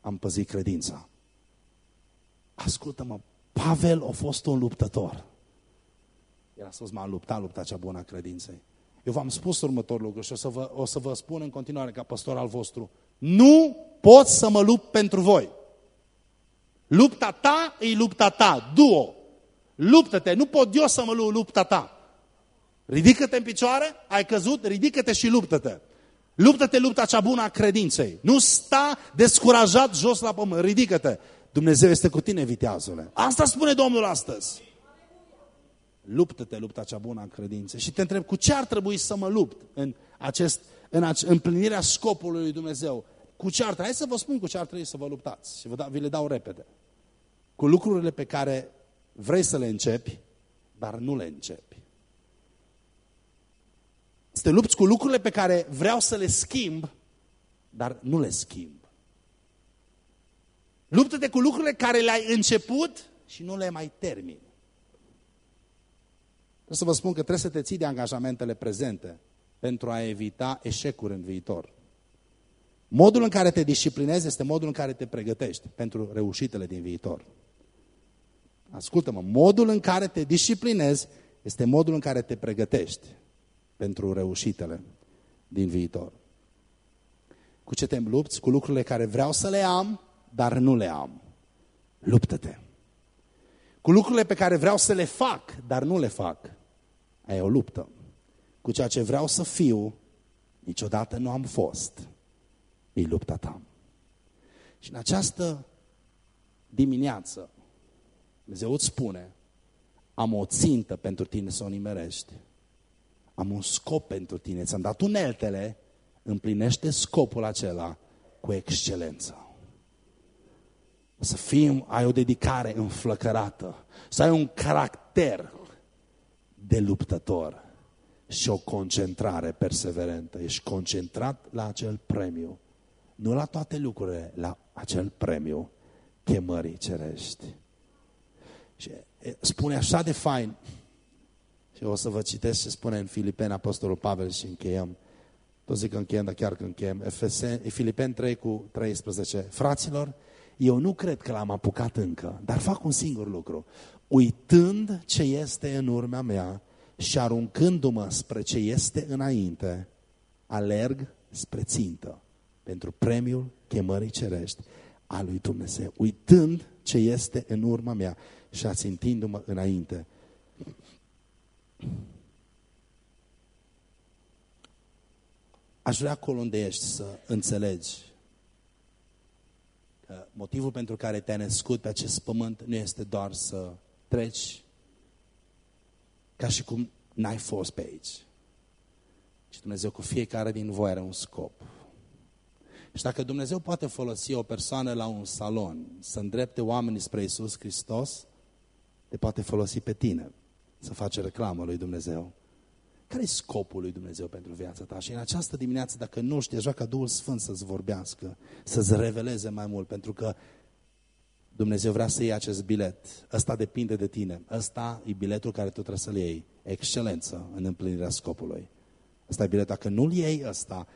am păzit credința. Ascultă-mă, Pavel a fost un luptător. El a spus, m-am luptat lupta cea bună a credinței. Eu v-am spus următorul lucru și o să, vă, o să vă spun în continuare ca păstor al vostru. Nu pot să mă lupt pentru voi. Lupta ta e lupta ta, duo. Luptă-te, nu pot eu să mă lupt lupta ta. Ridică-te în picioare, ai căzut, ridică-te și luptă-te. Luptă-te lupta cea bună a credinței. Nu sta descurajat jos la pământ. Ridică-te. Dumnezeu este cu tine, viteazule. Asta spune Domnul astăzi. Luptă-te lupta cea bună a credinței. Și te întreb, cu ce ar trebui să mă lupt în, acest, în ace, împlinirea scopului lui Dumnezeu? Cu ce ar trebui? Hai să vă spun cu ce ar trebui să vă luptați. Și vă da, vi le dau repede. Cu lucrurile pe care vrei să le începi, dar nu le începi. Să te lupți cu lucrurile pe care vreau să le schimb, dar nu le schimb. Luptă-te cu lucrurile care le-ai început și nu le mai termin. Trebuie să vă spun că trebuie să te ții de angajamentele prezente pentru a evita eșecuri în viitor. Modul în care te disciplinezi este modul în care te pregătești pentru reușitele din viitor. Ascultă-mă, modul în care te disciplinezi este modul în care te pregătești pentru reușitele din viitor. Cu ce te lupți? Cu lucrurile care vreau să le am, dar nu le am. Luptă-te. Cu lucrurile pe care vreau să le fac, dar nu le fac. Aia e o luptă. Cu ceea ce vreau să fiu, niciodată nu am fost. E lupta ta. Și în această dimineață, Dumnezeu îți spune, am o țintă pentru tine să o nimerești. Am un scop pentru tine. Ți-am dat uneltele, împlinește scopul acela cu excelență. Să fii, ai o dedicare înflăcărată, să ai un caracter de luptător și o concentrare perseverentă. Ești concentrat la acel premiu, nu la toate lucrurile, la acel premiu chemării cerești. Și spune așa de fain, și o să vă citesc ce spune în Filipeni Apostolul Pavel și încheiem. Tot zic că încheiem, dar chiar că încheiem. Filipeni 3 cu 13. Fraților, eu nu cred că l-am apucat încă, dar fac un singur lucru. Uitând ce este în urmea mea și aruncându-mă spre ce este înainte, alerg spre țintă pentru premiul chemării cerești a lui Dumnezeu. Uitând ce este în urma mea și ațintindu-mă înainte. Aș vrea acolo unde ești să înțelegi că motivul pentru care te-ai născut pe acest pământ nu este doar să treci ca și cum n-ai fost pe aici. Și Dumnezeu cu fiecare din voi are un scop. Și dacă Dumnezeu poate folosi o persoană la un salon să îndrepte oamenii spre Isus Hristos, te poate folosi pe tine să faci reclamă lui Dumnezeu. Care e scopul lui Dumnezeu pentru viața ta? Și în această dimineață, dacă nu știi, așa ca Duhul Sfânt să-ți vorbească, să-ți reveleze mai mult, pentru că Dumnezeu vrea să iei acest bilet. Ăsta depinde de tine. Ăsta e biletul care tu trebuie să-l iei. Excelență în împlinirea scopului. Ăsta e biletul. Dacă nu-l iei ăsta,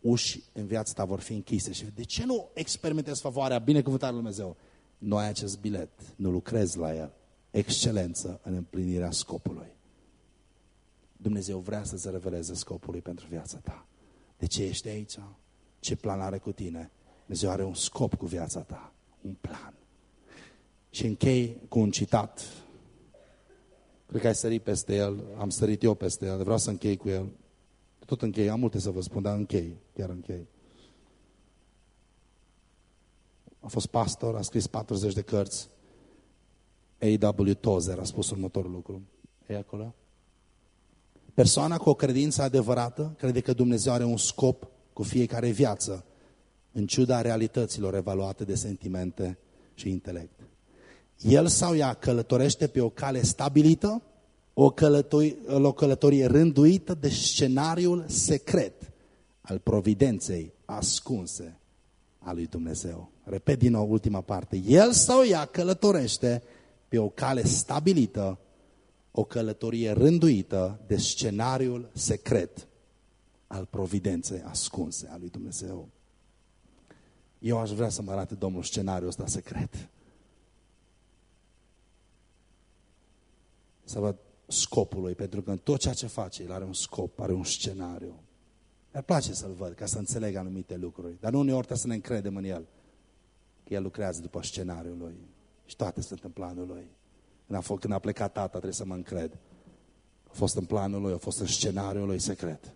uși în viața ta vor fi închise. Și de ce nu experimentezi favoarea, binecuvântarea lui Dumnezeu? Nu ai acest bilet, nu lucrezi la el. Excelență în împlinirea scopului. Dumnezeu vrea să-ți reveleze scopului pentru viața ta. De ce ești aici? Ce plan are cu tine? Dumnezeu are un scop cu viața ta. Un plan. Și închei cu un citat. Cred că ai sărit peste el, am sărit eu peste el, vreau să închei cu el. Tot închei, am multe să vă spun, dar închei, chiar închei. A fost pastor, a scris 40 de cărți. A.W. Tozer a spus următorul lucru. E acolo? Persoana cu o credință adevărată crede că Dumnezeu are un scop cu fiecare viață, în ciuda realităților evaluate de sentimente și intelect. El sau ea călătorește pe o cale stabilită, o călătorie, o călătorie rânduită de scenariul secret al providenței ascunse a lui Dumnezeu. Repet din nou ultima parte. El sau ea călătorește pe o cale stabilită, o călătorie rânduită de scenariul secret al providenței ascunse a lui Dumnezeu. Eu aș vrea să mă arate Domnul scenariul ăsta secret. Să văd scopul lui, pentru că în tot ceea ce face, el are un scop, are un scenariu. Mi-ar place să-l văd, ca să înțeleg anumite lucruri. Dar nu uneori trebuie să ne încredem în el. Că el lucrează după scenariul lui. Și toate sunt în planul lui. Când a, fost, când a plecat tata, trebuie să mă încred. A fost în planul lui, a fost în scenariul lui secret.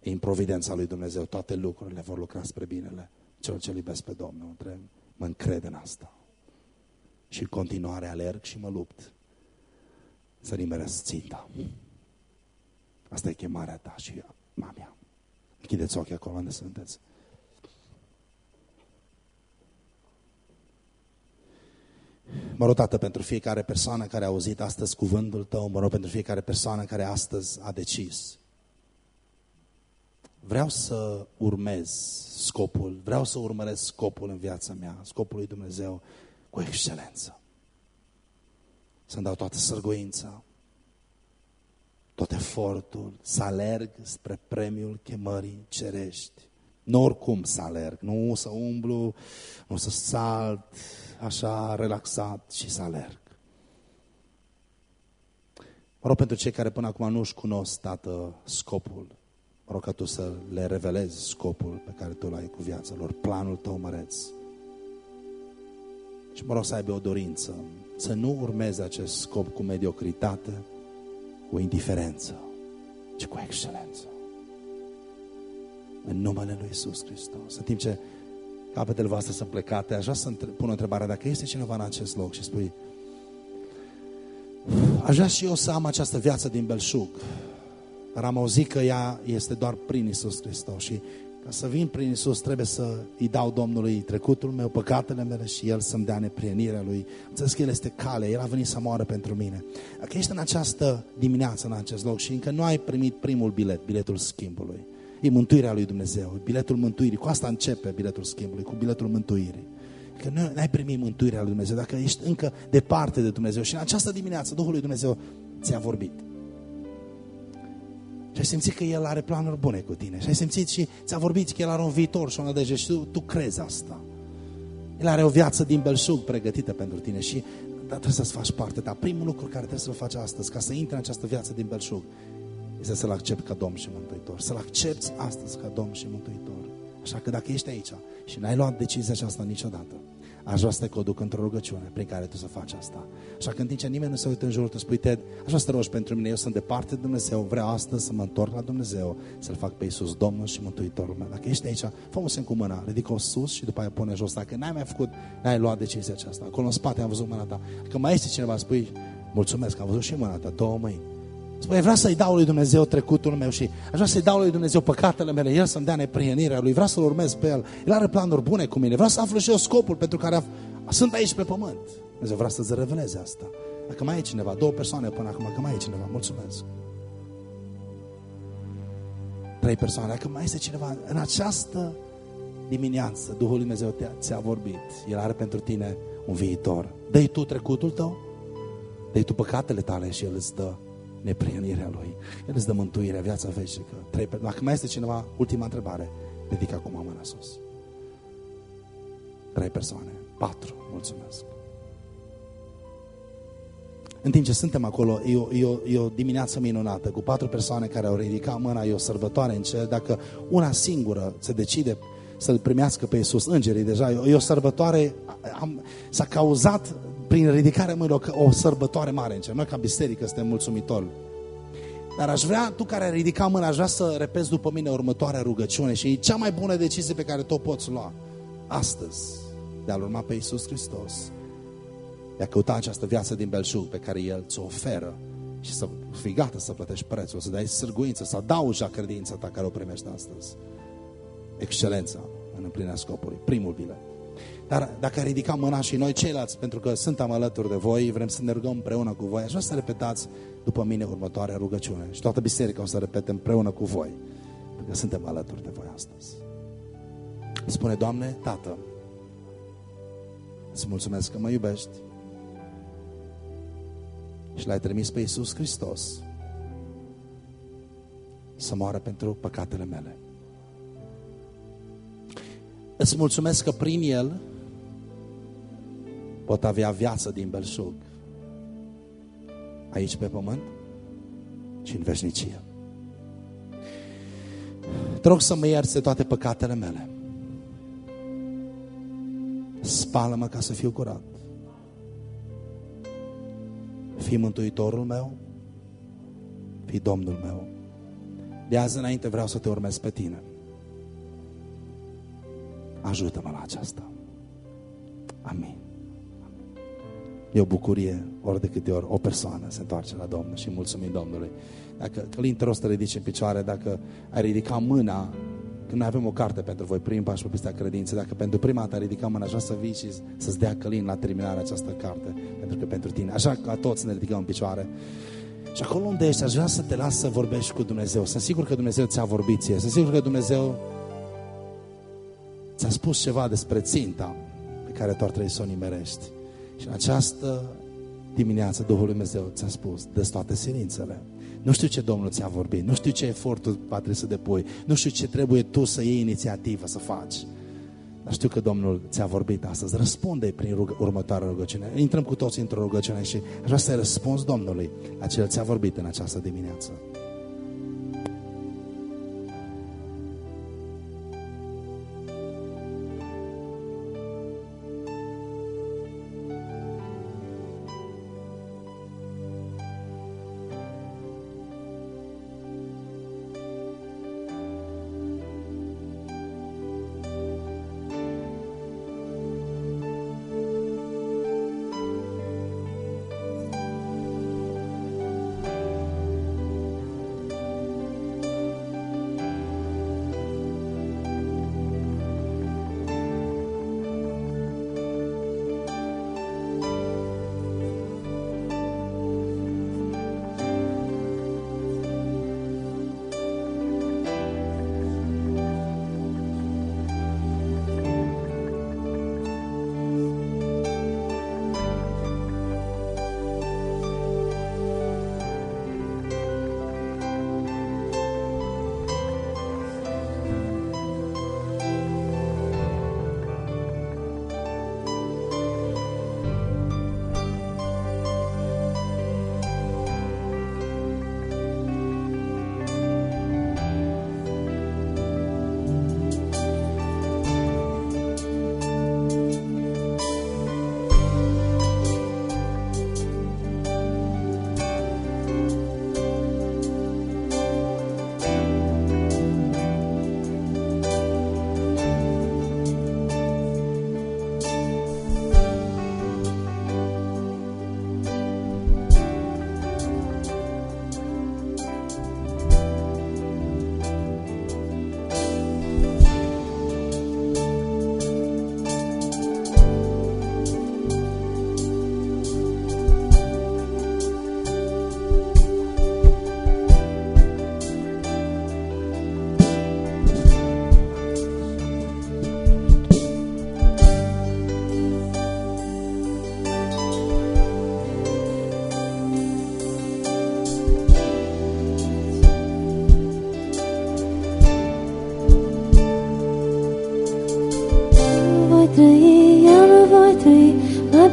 în providența lui Dumnezeu, toate lucrurile vor lucra spre binele celor ce iubesc pe Domnul. Întreb, mă încred în asta. Și în continuare alerg și mă lupt să nimeresc ținta. Asta e chemarea ta și mamia. Închideți ochii acolo unde sunteți. Mă rog, Tată, pentru fiecare persoană care a auzit astăzi cuvântul Tău, mă rog pentru fiecare persoană care astăzi a decis. Vreau să urmez scopul, vreau să urmăresc scopul în viața mea, scopul lui Dumnezeu cu excelență. Să-mi dau toată sărguința, tot efortul, să alerg spre premiul chemării cerești. Nu oricum să alerg, nu să umblu, nu să salt, așa relaxat și să alerg. Mă rog pentru cei care până acum nu-și cunosc, Tată, scopul. Mă rog ca Tu să le revelezi scopul pe care Tu l-ai cu viața lor, planul Tău măreț. Și mă rog să aibă o dorință, să nu urmeze acest scop cu mediocritate, cu indiferență, ci cu excelență. În numele Lui Iisus Hristos. În timp ce capetele voastre sunt plecate, aș vrea să pun o întrebare. Dacă este cineva în acest loc și spui, aș vrea și eu să am această viață din belșug, dar am auzit că ea este doar prin Isus Hristos și ca să vin prin Isus trebuie să îi dau Domnului trecutul meu, păcatele mele și El să-mi dea neprienirea Lui. Înțeles că El este cale, El a venit să moară pentru mine. Dacă ești în această dimineață, în acest loc și încă nu ai primit primul bilet, biletul schimbului, e mântuirea lui Dumnezeu, e biletul mântuirii. Cu asta începe biletul schimbului, cu biletul mântuirii. Că nu ai primit mântuirea lui Dumnezeu, dacă ești încă departe de Dumnezeu și în această dimineață Duhul lui Dumnezeu ți-a vorbit. Și ai simțit că El are planuri bune cu tine. Și ai simțit și ți-a vorbit că El are un viitor și o nădejde și tu, tu crezi asta. El are o viață din belșug pregătită pentru tine și dar trebuie să-ți faci parte. Dar primul lucru care trebuie să-l faci astăzi, ca să intri în această viață din belșug, este să-L accepti ca Domn și Mântuitor. Să-L accepti astăzi ca Domn și Mântuitor. Așa că dacă ești aici și n-ai luat decizia aceasta niciodată, aș vrea să te conduc într-o rugăciune prin care tu să faci asta. Așa că în timp ce nimeni nu se uită în jurul tu spui, Ted, aș vrea să te rogi pentru mine, eu sunt departe de Dumnezeu, vreau astăzi să mă întorc la Dumnezeu, să-L fac pe Iisus Domnul și Mântuitorul meu. Dacă ești aici, fă un semn cu mâna, ridică-o sus și după aia pune jos. Dacă n-ai mai făcut, n-ai luat decizia aceasta. Acolo în spate am văzut mâna ta. Că mai este cineva, spui, mulțumesc, am văzut și mâna ta, două mâini. Spune, vreau să-i dau lui Dumnezeu trecutul meu și aș vrea să-i dau lui Dumnezeu păcatele mele, El să-mi dea neprienirea lui, vreau să-L urmez pe El, El are planuri bune cu mine, vreau să aflu și eu scopul pentru care sunt aici pe pământ. Dumnezeu vrea să-ți reveleze asta. Dacă mai e cineva, două persoane până acum, dacă mai e cineva, mulțumesc. Trei persoane, dacă mai este cineva, în această dimineață, Duhul Lui Dumnezeu ți-a vorbit. El are pentru tine un viitor. Dă-i tu trecutul tău, dă-i tu păcatele tale și El îți dă neprienirea Lui. El îți dă mântuirea, viața veșnică. Trei, dacă mai este cineva, ultima întrebare, ridică acum mâna sus. Trei persoane, patru, mulțumesc. În timp ce suntem acolo, e o, e, o, e o dimineață minunată, cu patru persoane care au ridicat mâna, e o sărbătoare în cer. Dacă una singură se decide să-L primească pe Iisus, îngerii deja, e o sărbătoare, s-a cauzat prin ridicarea mâinilor o sărbătoare mare în cer. Noi ca biserică suntem mulțumitori. Dar aș vrea, tu care ai ridicat mâna, aș vrea să repezi după mine următoarea rugăciune și e cea mai bună decizie pe care tu o poți lua astăzi de a-L urma pe Iisus Hristos, de a căuta această viață din belșug pe care El ți-o oferă și să fii gata să plătești prețul, să dai sârguință, să adaugi la credința ta care o primești astăzi. Excelența în împlinirea scopului. Primul bilet. Dar dacă ridicăm mâna și noi ceilalți, pentru că suntem alături de voi, vrem să ne rugăm împreună cu voi, aș vrea să repetați după mine următoarea rugăciune. Și toată biserica o să repete împreună cu voi, pentru că suntem alături de voi astăzi. Spune, Doamne, Tată, îți mulțumesc că mă iubești și l-ai trimis pe Iisus Hristos să moară pentru păcatele mele. Îți mulțumesc că prin El pot avea viață din belșug aici pe pământ și în veșnicie. Te rog să mă ierți de toate păcatele mele. Spală-mă ca să fiu curat. Fii mântuitorul meu, fii Domnul meu De azi înainte vreau să te urmez pe tine. Ajută-mă la aceasta. Amin. E o bucurie ori de câte ori o persoană se întoarce la Domnul și mulțumim Domnului. Dacă Călin, te rog să te ridici în picioare, dacă ai ridicat mâna, când noi avem o carte pentru voi, prim pași pe pista credinței, dacă pentru prima dată ai ridicat mâna, așa să vii și să-ți dea Călin la terminarea această carte, pentru că pentru tine. Așa ca toți ne ridicăm în picioare. Și acolo unde ești, aș vrea să te las să vorbești cu Dumnezeu. Sunt sigur că Dumnezeu ți-a vorbit ție. Sunt sigur că Dumnezeu ți-a spus ceva despre ținta pe care tu ar trebui să o nimerești. Și în această dimineață Duhul Lui Dumnezeu ți-a spus, dă toate silințele. Nu știu ce Domnul ți-a vorbit, nu știu ce efortul va trebui să depui, nu știu ce trebuie tu să iei inițiativă să faci. Dar știu că Domnul ți-a vorbit astăzi. Răspunde prin rug următoarea rugăciune. Intrăm cu toți într-o rugăciune și aș vrea să-i răspunzi Domnului la ce ți-a vorbit în această dimineață.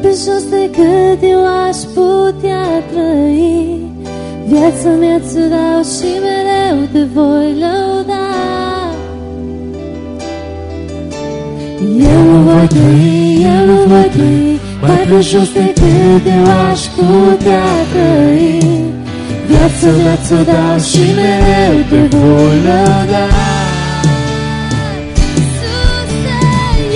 Pe jos decât eu aș putea trăi. Viața mea ți dau și mereu te voi lăuda. Eu nu voi trăi, eu nu voi trăi Mai pe jos decât eu aș putea trăi. Viața mea ți dau și mereu te voi lăuda.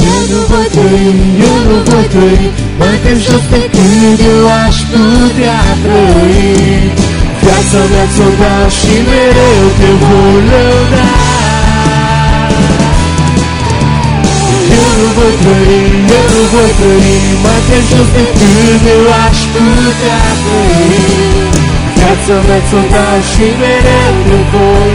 Eu nu voi trăi, eu nu voi trăi Mai pe jos decât eu aș putea trăi. Viața mea ți-o dau și mereu te voi lăuda Eu nu voi trăi, eu nu voi trăi. Mai pe jos decât eu aș putea trăi. Viața mea ți-o dau și mereu te voi lăuda